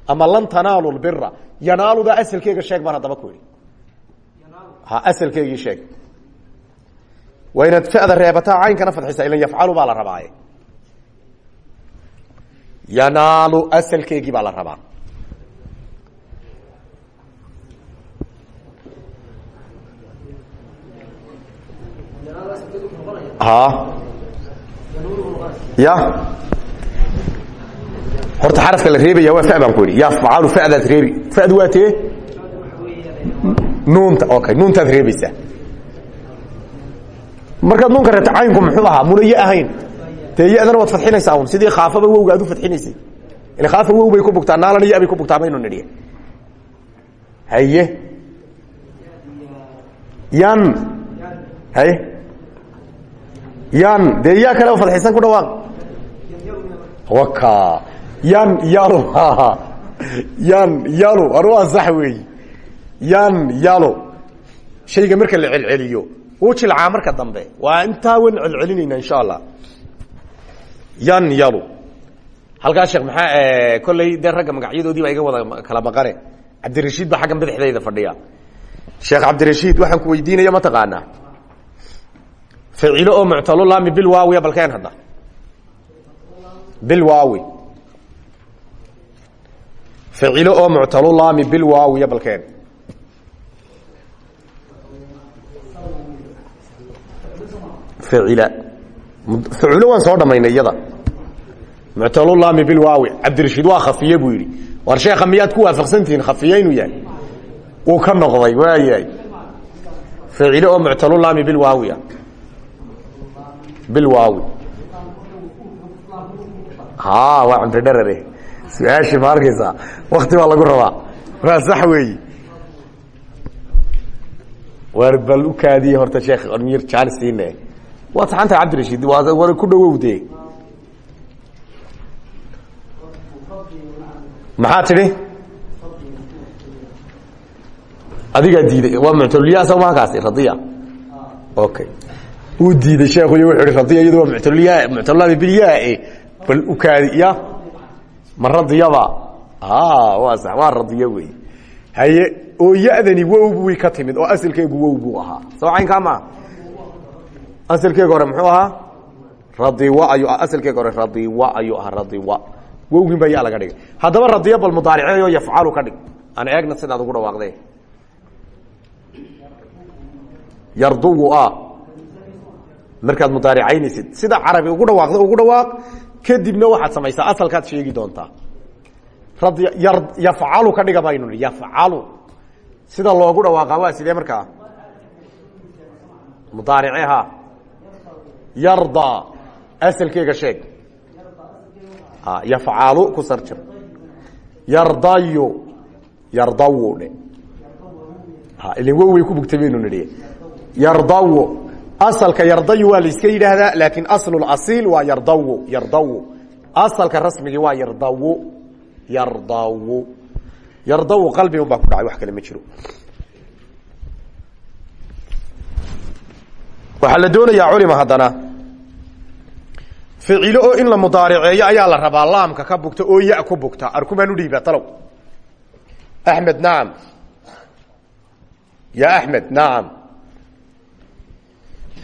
ama lan tanaalu lbira yanaaludaa asalkeega sheeg baan haddaba ku idhi asalkeegii sheeg waa inaad fada reebataa caynkana fadxisa ilan yafcalu baa la rabaaye. Yanaalu asalkeegii baa la rabaa. Ha ya. Horta xarafka la reebaya waa fa baan ku idhi yafcalu fadaad reebi fadu waa tee nuunta okay nuuntaad reebaysaa markaad nuunka reebta caynku muxuu ahaa munaye ahayn. Dee yadana waad fadxinaysaa un sidii khaafaba wowga aad u fadxinaysay ila khaafa wow bay ku bugtaa naalana ya bay ku bugtaa maynu nidhi. Haye. Yan. Haye. Yan. Dee yaa kale fadxisan ku dhawaaq waka yan yalo (laughs) yan yalo ar waa sax weey yan yalo shayga marka la celceliyo wuu jilcaa marka dambe. Waa intaa wan celcelinayna insha allah. Yan yalo halkaa sheekh maxaa kolley dee ragga magacyadoodii baa iga wada kala maqane. Cabdirashiid baa xagga madaxdayda fadhiya. Sheekh cabdirashiid waxaan ku weydiinaya ma taqaanaa? Ficilo oo muctalulaami bilwaawiya balkeen hadda. Bilwaawi ficilo oo muctalulaami bilwaawiya balkeen ficilo waan soo dhamaynay iyada. Muctalulaami bilwaawi cabdirashiid waa khafiye buu yidhi. War sheekha miyaad ku waafaqsantihiin? Khafiye inuu yahay. Wuu ka noqday waayahay ficilo oo muctalulaami bilwaawiya bilwaawi ha waa cumri dherare su'aashii ma arkaysaa? Wakti baa lagu rabaa. Waa sax weeyi. War bal u kaadiye horta sheekh mir jaan siine waad saxantahay cabdirashiid. Waa ku dhawowde maxaa tidhi? Adigaa diiday. Waa muctaluliyaa soo maha kaasi radiya. Okay uu diiday sheekhu iyo wuxuu ihi radiya iyadu waa muctaluliyaa muctalulaami bilyaa bal u kaadi ya ma radiyaba. Waa sax waa radiyo wey haye oo ya-dani wow way ka timid oo asalkeegu wow buu ahaa. Soo caynkaa maaha asalkeega hore muxuu ahaa? Radiwa ayuu asalkeega hore radiwa ayuu ahaa. Radiwa wowgin baa yaa laga dhigay. Haddaba radiyo bal mudaariceeyo yafcalu ka dhig. Aan eegna sidaad ugu dhawaaqde yarduwu a. Markaad mudaaricaynaysid sida carabi ugu dhawaaqda ugu dhawaaq kadibna waxaad samaysaa. Asalkaad sheegi doontaa. Rad yafcalu ka dhiga baynu nii yafcalu. Sida loogu dhawaaqa waa sidee markaa? Mudaariceha yarda. Asalkeega sheeg. Yafcalu ku sarjir yardayu. Yardawu dhe ilin wow way ku bugtay baynu nidhi. Yardawu. Asalka yardayu waa la iska yidhaahdaa laakiin aslulasiil waa yardawu yardawu. Asalka rasmigii waa yardawu. Yardawu. Yardawu qalbi un baa ku dhacay wax kale ma jiro waxaa la doonayaa culima haddana. Ficilo oo in la mudaariceeyo ayaa la rabaa. Laamka ka bugta oo ya ku bugta. Arkumaan udhiiba talow. Axmed nacam ya axmed nacam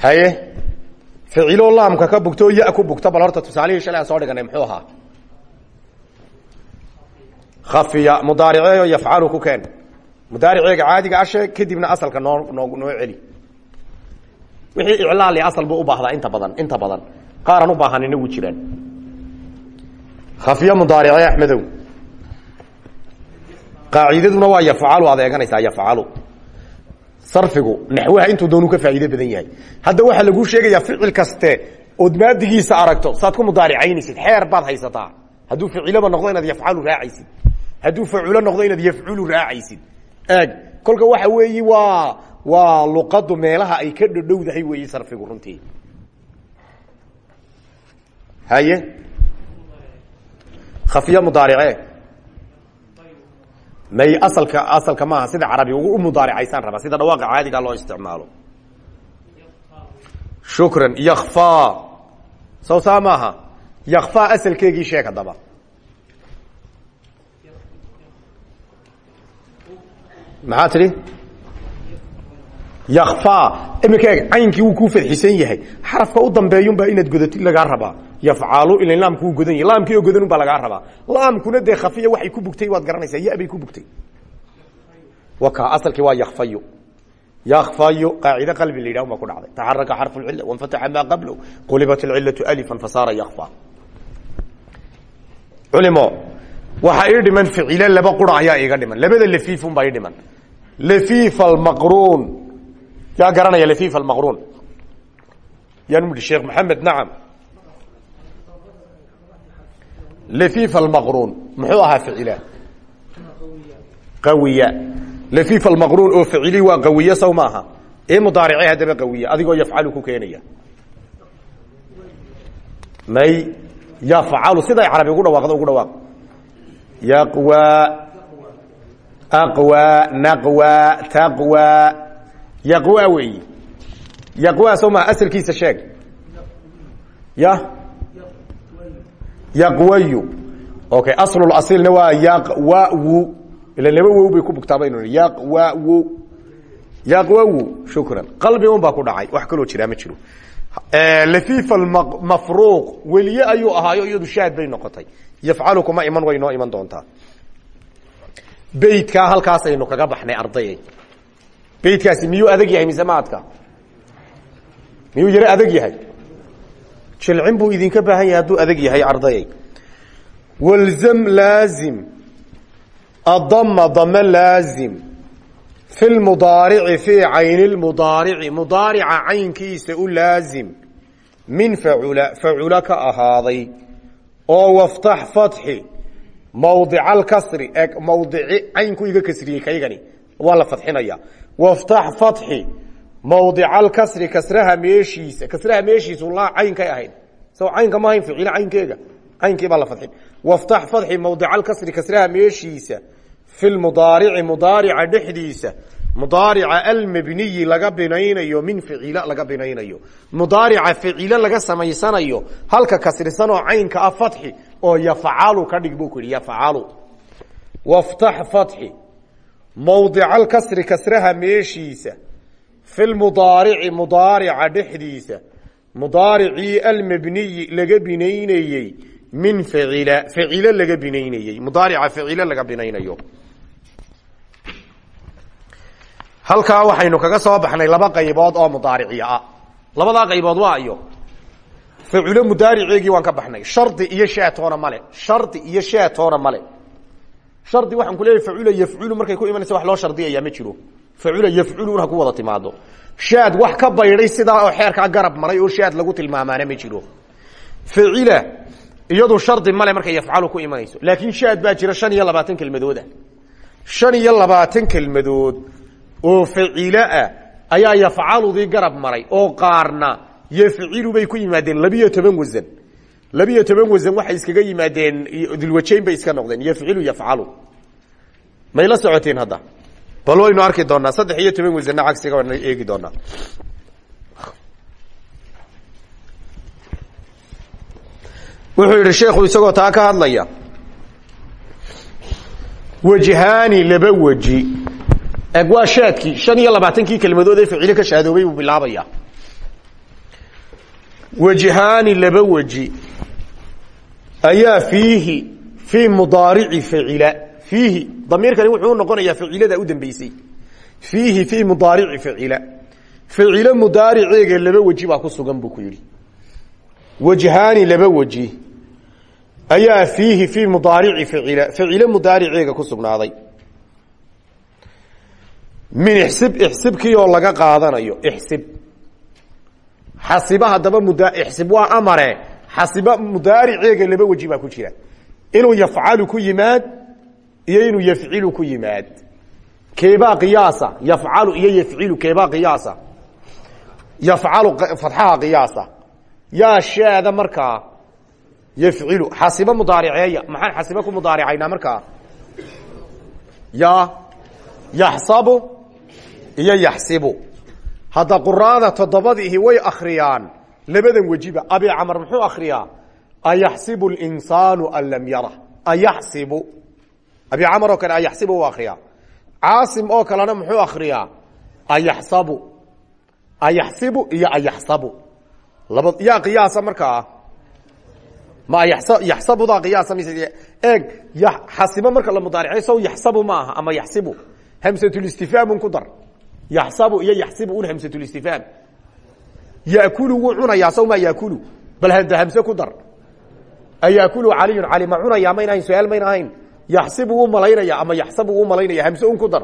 haye. Ficilo laamka ka bugta oo ya ku bugta bal horta tusaalihii shalay soo dhiganay muxuu ahaa? Khafiya mudaariceeyo yafcalu ku keen. Mudaariceega caadiga asheeg kadibna asalka noo noo noo celi wixii iclaali asal buu u baahdaa inta badan inta badan. Qaaran u baahanina wuu jiraan. Khafiya mudaarice axmedow. Qaacidaduna waa yafcalu aad eeganaysaa yafcalu. Sarfigu naxwaha intuu doonu ka faa'iido badan yahay. Hadda waxaa laguu sheegayaa ficil kaste ood maadigiisa aragto saad ku mudaaricaynaysid xeer baad haysataa. Hadduu ficilaba noqdo inaad yafcalu raacaysid. Hadduu faculo noqdo inaad yafculu raacaysid. Eeg kolka waxa weeyi waa waa luqadu meelaha ay ka dhodhowdahay weeyi sarfigu runtii. Haye? Khafiya mudaarice. May asalka asalka maaha sida carabi u mudaaricaysaan rabaa sida dhawaaqa caadiga loo isticmaalo. Shukran yakfa sow saa maaha? Yakfa asalkeegii sheeg haddaba. Maxaa yakfa iminka caynkii wuu kuu fadxisan yahay. Xarafka u dambeeyunbaa inaad godatid lagaa rabaa. Yafcalu ila laamku wuu godan yahy laamkii oo godanun baa lagaa rabaa. Laamkuna dee khafiya waxay ku bugtay waad garanaysaa. Ya bay ku bugtay. Waka asalkii waa yakfayo yakfayo qaacide qalbi la yidhah baa ku dhacday. Taxaraka xarfu lcila wanfataxa maa qablo qulibat alcilatu alifan fasaara yakfa culimo waxaa ii dhiman ficile laba qura ayaa iiga dhiman. Labada lafiifun baa ii dhiman. Lafiif almaqruun yaa garanaya lafiif almaqruun yaan mudhi sheekh maxamed nacam lafiif almaqruun muxuu ahaa ficila qawiya lafiif almaqruun oo ficili waa qawiye sow maaha ee mudaarice haddaba qawiya adigoo yafcalu ku keenaya may yafcalu siday carabi ugu dhawaaqdo ugu dhawaaq yaqwa aqwa naqwa taqwa yaqwa weeyi. Yaqwa sow maa asalkiisa sheeg. Ya? Yaqwayu. Okay aslul asilna waa yaqwawu ila laba wow bay ku bugtaa baynu nii yaqwawu yaqwawu shukran. Qalbi un baa ku dhacay wax kaloo jiraa ma jiro. Lafiif almafruuq weliye ayuu ahaayo iyadu shaad bay noqotay. Yafcalu kuma iman way noo iman doontaa. Beytkaa halkaas aynu kaga baxnay ardayay beytkaasi miyuu adag yahay mise maadka miyuu yaro adag yahay? Jilcin buu idinka baahan yahay hadduu adag yahay ardayay. Walzam laazim. Adama dama laazim. Fi lmudaarici fii cayni lmudaarici mudaarica caynkiisa u laazim. Min facula facula ka ahaaday. Oo waftax fatxi. Mawdica alkasri mawdici caynku iga kasriyey kaygani. Waa la fadxinaya waftax fatxi mawdica alkasri kasraha meeshiisa kasraha meeshiisu laa caynkay ahayd so caynka ma hayn ficila caynkeega. Caynkii baa la fadxin waftax fatxi mawdica alkasri kasraha meeshiisa fi lmudaarici mudaarica dhexdiisa. Mudaarica almabniyi laga binaynayo min ficila laga binaynayo. Mudaarica ficilo laga samaysanayo halka kasrisanoo caynka ah fatxi oo yafcalu ka dhig buu ku yidhi yafcalu. Waftax mawdica alkasri kasraha meeshiisa fi lmudaarici mudaarica dhexdiisa mudaaricii almabniyi laga binaynayey min ficila ficilo laga binaynayey mudaarica ficilo laga binaynayo. Halkaa waxaynu kaga soo baxnay laba qaybood oo mudaariciya ah. Labadaa qaybood waa iyo faculo mudaariceegii waan ka shardi waxaan ku leeyahy facula yafculu markay ku imanaysa wax loo shardiyaya ma jiro. Facula yafculu ha ku wada timaado. Shaad wax ka baydhay sidaa oo xeerkaa garab maray oo shaad lagu tilmaamaana ma jiro. Facila iyadu shardi male markay yafcalu ku imanayso. Laakiin shaad baa jira shan iyo labaatan kelmadooda. Shan iyo labaatan kelmadood oo facilaah ayaa yafcaludii garab maray oo qaarna yafcilu bay ku yimaadeen labiyo toban labiyo toban wasan waxay iskaga yimaadeen dilwajayn bay iska noqdeen yafcilu yafcalu. May la socoteen hadda? Bal waynu arki doonaa saddex iyo toban wasanna cagsiga waana eegi doonaa. Wuxuu yidhi sheekhu isagoo taa ka hadlaya. Wajhaani laba weji eg waa shan iyo labaatankii kelmadood ee ficilo ka shaadoobay buu bilaabaya. Wajhaani laba weji ayaa fiihi fii mudaarici facila fiihi damiirkani wuxuu noqonayaa ficilada u dambeysay. Fiihi fii mudaarici facila facilo mudaariceega laba weji baa ku sugan buu ku yidhi. Wajhaani laba weji ayaa fiihi fii mudaarici facila facilo mudaariceega ku sugnaaday. Min ixsib ixsibkii oo laga qaadanayo ixsib. Xasiba haddaba mud ixsib waa amare xasiba mudaariceega laba weji baa ku jira. Inuu yafcalu ku yimaad iyo inuu yafcilu ku yimaad. Keebaa qiyaasa yafcalu iyo yafcilu keebaa qiyaasa. Yafcalu fatxaha qiyaasa. Yaa shaada markaa yafcilu xasiba mudaariceeya maxaan xasiba ku mudaaricaynaa markaa ya yaxsabu iyo yaxsibu. Hadda quraada toddobadiihi way akriyaan labadan wejiba abi camar muxuu akriyaa ayaxsibu linsaanu an lam yara ayaxsibu. Abi camar oo kale ayaxsibu u akriyaa caasim oo kalena muxuu akriyaa ayaxsabu. Ayaxsibu iyo ayaxsabu. Laba yaa qiyaasa markaa ma yaxsabudaa qiyaasa mise eeg xasibo marka la mudaaricay yaxsabu ma ama yaxsibu. Hamsatulistifhaamun ku dar. Yaxsabu iyo yaxsibu un hamsatulistifhaam yakulu wuu cunayaa saw maa yakulu bal hada hamse ku dar ayakulu caliyun cali ma cunayaa mayna ahayn su'aal mayna ahayn yaxsibu wuu malaynaya ama yaxsabu wuu malaynaya hamse un ku dar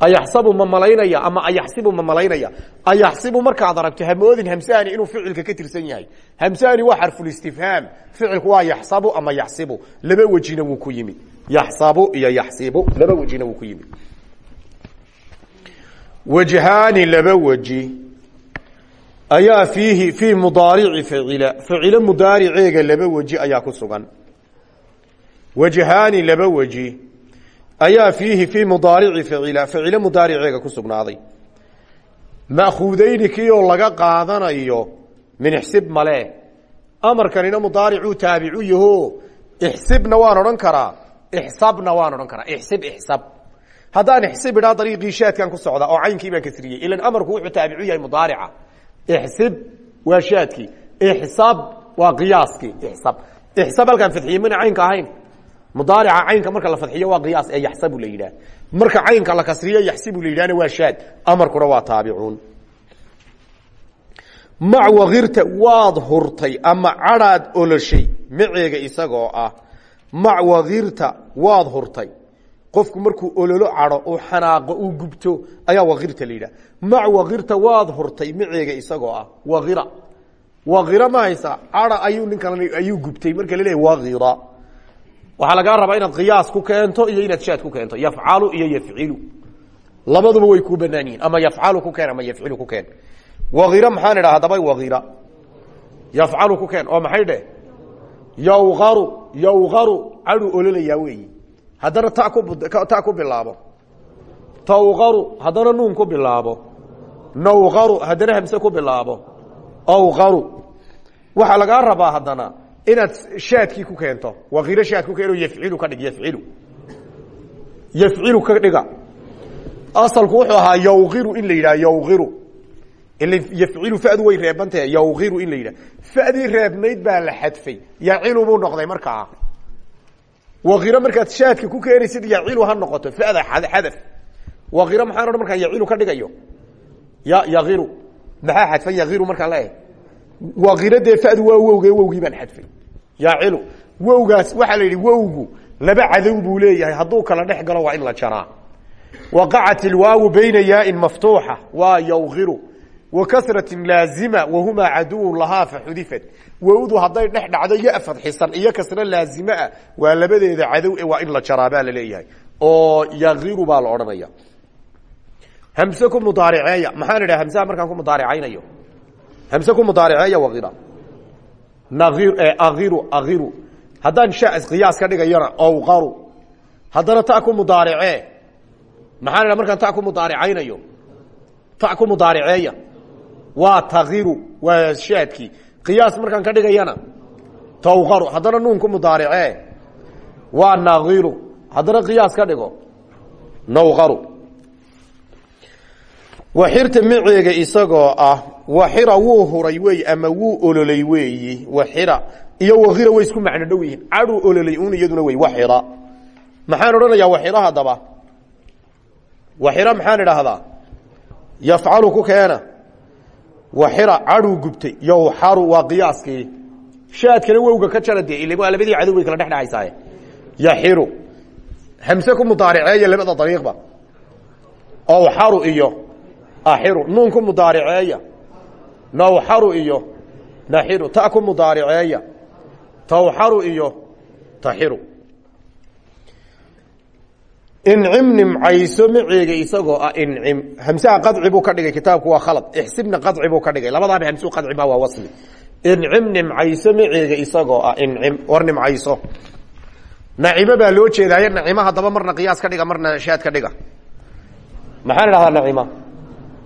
ayaxsabu ma malaynaya ama ayaxsibu ma malaynaya ayaxsibu markaad aragto hamoodin hamsahani inuu ficilka ka tirsan yahay hamsahani waa xarfulistifhaam ficilku waa yaxsabu ama yaxsibu laba wejina wuu ku yimid yaxsabu iyo yaxsibu laba wejina wuu ku yimid wajhaani laba weji ayaa fiihi fii mudaarici facila facilo mudaariceega laba weji ayaa ku sugan. Wajhaani laba weji ayaa fiihi fii mudaarici facila facilo mudaariceega ku sugnaaday. Ma'khuudayni kii oo laga qaadanayo min ixsib male amarkanina mudaaricuu taabicu yaho ixsibna waan odhan karaa ixsabna waan odhan karaa ixsib ixsab. Haddaan ixsib idhaa dariiqii shaadkan ku socda oo caynkii baan kasriyey ilan amarku wuxuu taabicu yahay mudaarica ixsib waa shaadkii ixsab waa qiyaaskii ixsab ixsab halkaan fadxiyey mana caynka ahayn. Mudaarica caynka marka la fadxiyo waa qiyaas ee yaxsabu la yidhaah. Marka caynka la kasriyo yaxsibu la yidhahna waa shaad. Amarkuna waa taabicuun. Mac wakirta waad hurtay ama cadhaad oloshay maceega isagoo ah. Mac wakirta waad hurtay. Qofku markuu ololo cadho mac wakirta waad hurtay maceega isagoo ah wakira wakira ma haysa cadha ayuu ninkan ayuu gubtay. Marka la leeya wakira waxaa lagaa rabaa inaad qiyaas ku keento iyo inaad shaad ku keento. Yafcalu iyo yafcilu. Labaduba way kuu banaan yihiin. Ama yafcalu ku keen ama yafcilu ku keen. Wakira maxaan idhaha hadaba wakira yafcalu ku keen. Oo maxay dheh? Yawqaru yawqaru caduu ololayaa weeyi. Haddana ta ku ta ku bilaabo tawqaru haddana nuun ku bilaabo. Nawqaru haddana hamse ku bilaabo. Awqaru. Waxaa lagaa rabaa haddana inaad shaadkii ku keento. Wakiro shaad ku keeno yafcilu ka dhig yafcilu. Yafcilu ka dhiga. Asalku wuxuu ahaa yawqiru in la yidhaha yawqiru. Yafcilu fadu way reebantahe yawqiru in la yidhaha. Fadii reebnayd baa la xadfay. Yacilu buu noqday markaa. Wakiro markaad shaadka ku keenaysid yacilu ha noqoto. Fada xadaf waqiro maxaan odhan markaan yacilu ka dhigayo? Ya yakiru maxaa xadfan yakiru markaan leeyahay waqiro dee fadu waa wowge wowgii baan xadfay. Yaacilu wowgaas waxaa la yidhi wowgu laba cadow buu leeyahay hadduu kala dhex galo waa in la jaraa. Waqacat ilwaawu bayna yaain maftuuxa waa yawkiru wa kasratin laazima wahumaa caduwun lahaa faxudifat wowdu hadday dhex dhacdo ya fadxisan iyo kasro laazime ah labadeeda cadow e in la jaraa baa la leeyahay. Oo yakiru baa la odhanaya hamse ku mudaariceeya. Maxaan idhaha hamsaha markaan ku mudaaricaynayo. Hamse ku mudaariceeya wakira airu airu haddaan sha qiyaas ka dhigayona awqaru haddana ta ku mudaaricee. Maxaan idhaha markaan ta ku mudaaricaynayo. Ta ku mudaariceeya. Waa takiru waa shaadkii qiyaas markaan ka dhigayana tawqaru haddana nuun ku mudaaricee. Waa nakiru haddana qiyaas ka dhigo nawqaru waxirta maceega isagoo ah waxira wuu huray wey ama wuu ololay weeyi waxira. Iyo wakira way isku macno dhow yihiin. Caduu ololay un iyaduna wey waxira. Maxaan odhanayaa waxira haddaba waxira maxaan idhaahdaa? Yafcalu ku keena. Waxira caduu gubtay. Yowxaru waa qiyaaskii. Shaadkana wowga ka jara dee ila waa labadii cadow bay kala dhex dhexaysaa yaxiru. Hamse ku mudaariceeya labada dariiqba. Owxaru iyo axiru nuun ku mudaariceeya. Nawxaru iyo naxiru ta ku mudaariceeya. Tawxaru iyo taxiru. Incim nimcayso maceega isagoo ah incim. Hamsaha qadci buu ka dhigay kitaabku waa khalad. Ixsibna qadci buu ka dhigay. Labadaaba hamsuu qadci ba waa wasli. Incim nimcayso maceega isagoo ah incim. War nimcayso. Nacimo baa loo jeedaayo nacimo haddaba marna qiyaas ka dhiga marna shaad ka dhiga. Maxaan idhahdaa nacima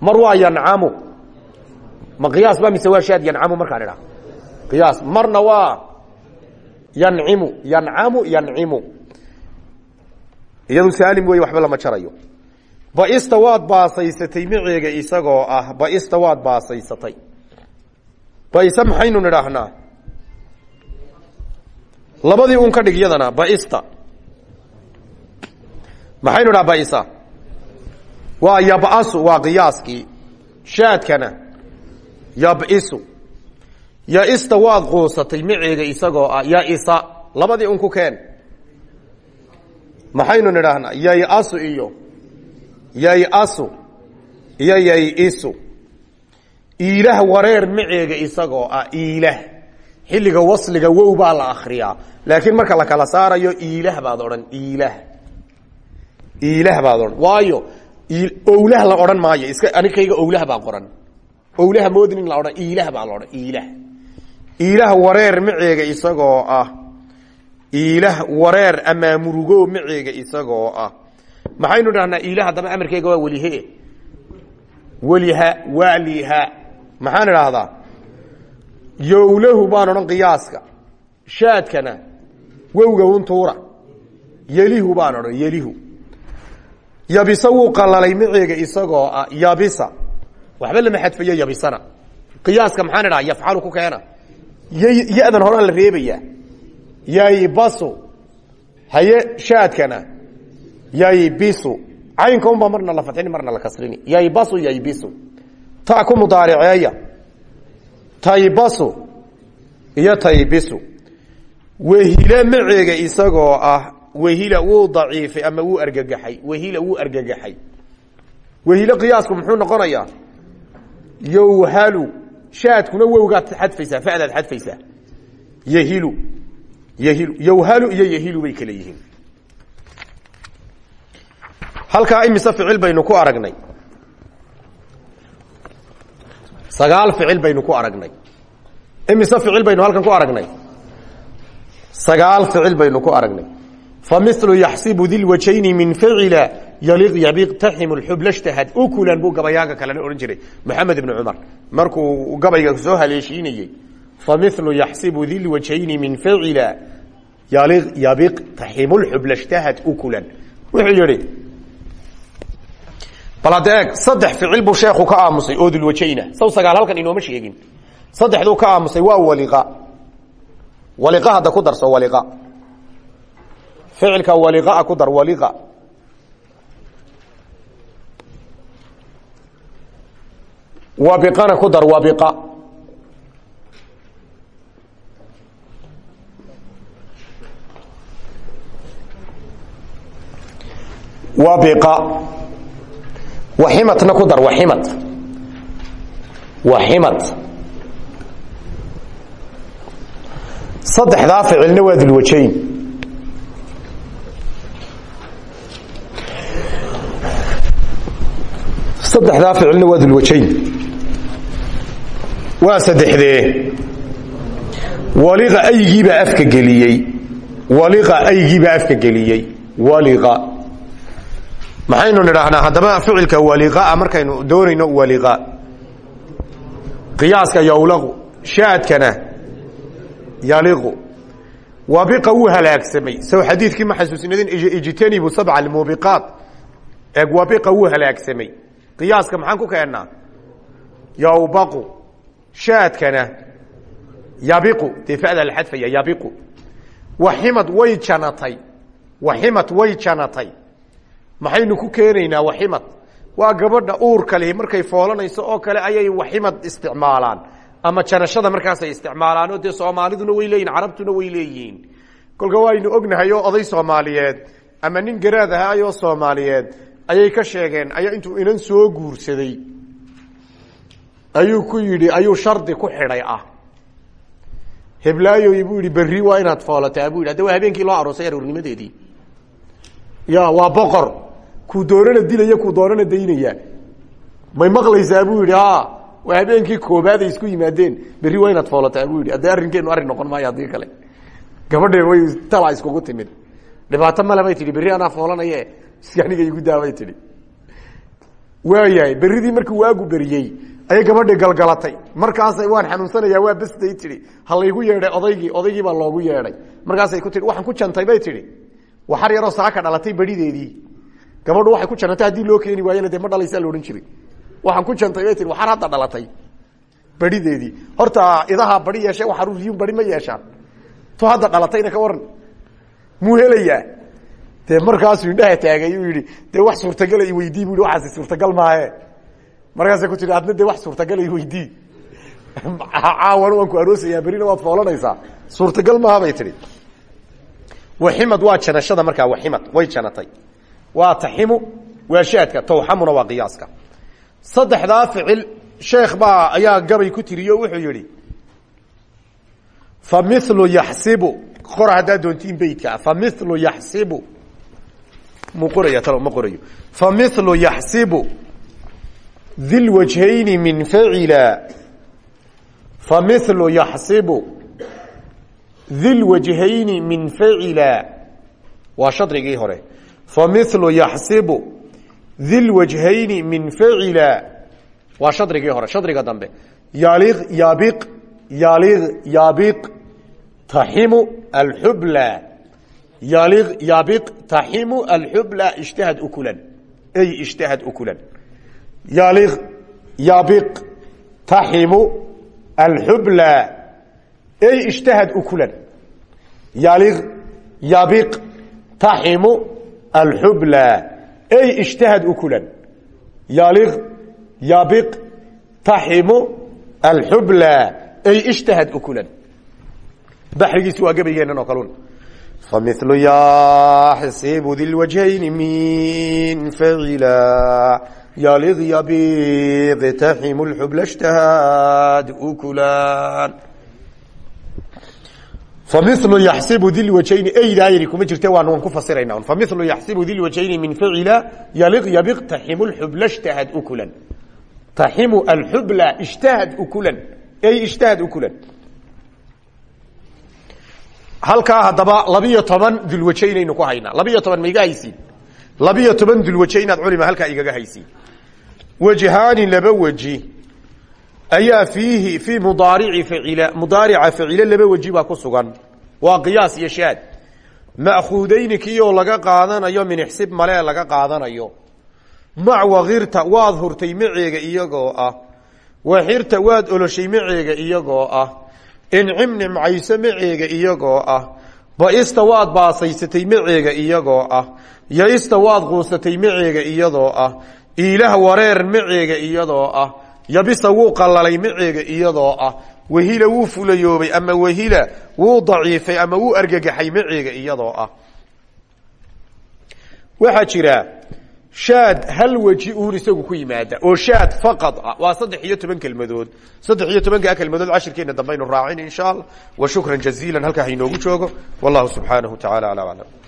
mar waa yancamu. Ma qiyaas ba mise waa shaad yancamu markaan idhaha qiyaas. Marna waa yancimu. Yancamu yancimu. Iyadu saalim wey waxba lama jarayo. Baista waad baasaysatay maceega isagoo ah baista waad baasaysatay. Baisa maxaynu nidhaahnaa? Labadii un ka dhig yadana baista. Maxaynu dhaha baisa waa yabasu waa qiyaaskii. Shaadkana yabisu. Yaista waad quusatay maceega isagoo ah yaisa. Labadii un ku keen. Maxaynu nidhaahnaa yayasu iyo yayasu iyo yayisu iilah wareer maceega isagoo ah iilah. Xilliga wasliga wow baa la akriyaa laakiin marka la kala saarayo iilah baad odhan iilah. Iilah baad odhan. Waayo owlah la odhan maayo. Iska anikayga owlah baa qoran. Owlaha moodin in la odhan iilah baa la odhan iilah iilah wareer maceega isagoo ah. Iilah wareer amaa murugo maceega isagoo ah. Maxaynu dhahnaa iilah haddaba amarkeyga waa welihe weliha waliha maxaan idhaahdaa? Yowlahu baan odhan qiyaaska. Shaadkana wowga un tuura. Yelihu baan odhan yelihu yabisa wuu qalalay maceega isagoo ah yabisa. Waxba lama xadfayo yabisana. Qiyaaska maxaan idhaha yafcalu ku keena. Ya-dan horaa la reebaya yaybasu haye shaadkana. Yaybisu caynka unbaa marna la fatini marna la kasrini. Yaybasu yaybisu ta ku mudaariceeya. Taybasu iyo taybisu wehile maceega isagoo ah wehila wuu daciifay ama wuu argagaxay. Wehila wuu argagaxay. Wehile qiyaasku muxuu noqonayaa? Yowhalu shaadkuna wowgaad xadfaysaa fadaad xadfaysaa. Yahilu yahilu yowhalu iyo yahilu bay kale yihiin. Halkaa imise ficil baynu ku aragnay? Sagaal ficil baynu ku aragnay. Imise ficil baynu halkan ku aragnay? Sagaal ficil baynu ku aragnay familu yaxsibu dilwajayni min facila yaliq yabiq taximu lxubla shtahad ukulan buu gabayaaga kalena odhan jiray maxamed ibni cumar markuu gabayga soo haleeshiinayey familu yaxsibu dilwajayni min facila yaliq yabiq taximu lxubla shtahad ukulan wuxuu yihi bal hadda eeg saddex ficil buu sheekhu ka aamusay oo dulwajayna saw sagaal halkan inooma sheegin saddexduu ka aamusay waa waliqa waliqa hadda ku darso waliqa ficilka waliqa ku dar waliqa. Wabiqana ku dar wabiqa wabiqa waximatna ku dar waximat. Waximat. Saddexdaa ficilna waa dulwajayn saddexdaa ficilna waa dulwajayn. Waa saddexdee. Waliqa aygiibaa afka geliyey. Waliqa aygiibaa afka geliyey. Waliqa. Maxaynu nidhaahnaa haddaba ficilka waliqaa markaynu doonayno waliqa. Qiyaaska yowlaqu shaadkana yaliqu. Wabiqa wuu halaagsamay. Sow xadiidkii ma xasuusinadin ijtanibu sabca almuubiqaat eeg wabiqa wuu halaagsamay qiyaaska maxaan ku keennaa yowbaqu shaadkana yabiqu. Dee fada yabiqu. Waximad way janatay. Waximad way janatay. Maxaynu ku keenaynaa waximad waa gabadha uurka lihi markay foolanayso oo kale ayay waximad isticmaalaan. Ama janashada markaasay isticmaalaan oo dee soomaaliduna way leeyihiin carabtuna way leeyihiin. Kolka waaynu ognahay oo oday soomaaliyeed ama nin garaad ahaayoo soomaaliyeed ayay ka sheegeen ayaa intuu inan soo guursaday ayuu ku yidhi ayuu shardi ku xidhay ah. Heblaayoy buu yidhi berri waa inaad foolataa buu yidhi hadda waa habeenkii loo aroosay aroornimadeedii ya waa boqor. Kuu doonana dilaya kuu doonana daynaya. May maqlaysaa buu yidhi a waa habeenkii koobaad isku yimaadeen. Berri waa inaad foolataa buu yidhi haddee arrinkeenu arrin noqon maayo haddii kale. Gabadhee way talaa iskugu timid. Dhibaato male bay tihi berri anaa foolanaye aniga igu daabay tihi waayahay waagu beriyey ayay gabadhii galgalatay. Markaasay waan xanuunsanayaa waa besday tihi ha laygu yeedhay odaygii baa loogu yeedhay. Markaasay ku tii waxaan ku jantay bay tihi waxar yaroo saaka dhalatay berideedii. Gabadhu waxay ku jantay haddii loo keeni waayena dee ma dhalaysaa laodhan jiray. Waxaan ku jantay bay tii waxar hadda dhalatay berideedii. Horta idaha bari yeeshe waxaruriyun bari ma yeeshaan. To hadda dhalatayna ka waran muu helayaa de markaasuu indhaha taagay uu yihi dee wax suurtagala iweydii bu waaasi suurtagal maahe. Markaasa ku tii adna dee wax suurtagala iweydii (laughs) caawan waan ku aroosayaa berina waad foolanaysaa. Suurtagal maaha bay tihi waximad waa janashada markaa waximad way janatay. Waa taximu waa shaadka tawxamuna waa qiyaaska. Saddexdaa ficil sheekh baa ayaa gabay ku tiriyo wuxuu yihi fa milu yaxsibu qora haddaa doontiin beytka fa milu yaxsibu mu qoraya talo ma qorayo. Fa milu yaxsibu dilwajhayni min facila fa milu yaxsibu dilwajhayni min facila waa shadrigii hore. Fa milu yaxsibu dilwajhayni min facila waa shadrigii hore shadriga dambe. Yaliq yabiq yaliq yabiq taximu alxubla yabiq taximu alxubla ijtahad ukulan. Ay ijtahad ukulan. Yaliq yabiq taximu alxubla ay ijtahad ukulan. Yaliq yabiq taximu alxubla ay ijtahad ukulan. Yaliq yabiq taximu alxubla ay ijtahad ukulan. Baxrigiisi waa gabaygeennan oo kalun familu yaxsibu dilwajhayni min facila yaliq yabiq taximu lxubla ijtahad ukulan familu yaxsibu dilwajhayni eydaayani kuma jirte waan waan ku fasirayna un familu yaxsibu dilwajhayni min facila yaliq yabiq taximu lxubla ijtahad ukulan taximu alxubla ijtahad ukulan ay ijtahad ukulan halkaa haddaba labiyo toban dulwajaynaynu ku haynaa. Labiyo toban ma iga haysiin? Labiyo toban dulwaje inaad culima halkaa igaga haysiin. Wajhaani laba weji ayaa fiihi fii mudaarici facila mudaarica facile laba weji baa ku sugan. Waa qiyaas iyo shaad. Ma'khuudayni kiioo laga qaadanayo min ixsib malee laga qaadanayo. Mac wakirta waad hurtay maceega iyagoo ah. Waxirta waad oloshay maceega iyagoo ah incim nimcayso maceega iyagoo ah. Baista waad baasaysatay maceega iyagoo ah. Yaista waad quusatay maceega iyadoo ah. Iilah wareer maceega iyadoo ah. Yabisa wuu qalalay maceega iyadoo ah. Wahila wuu fulayoobay ama wahila wuu daciifay ama wuu argagaxay maceega iyadoo ah. Waxaa jira shaad hal weji uun isagu ku yimaada oo shaad faqad ah waa saddex iyo toban kelmadood. Saddex iyo tobankaa kelmadood cashirkeena dambaynu raacin insha allah. Wa shukran jaziila halkaa hainoogu joogo. Wallahu subxaanahu tacala ala aclam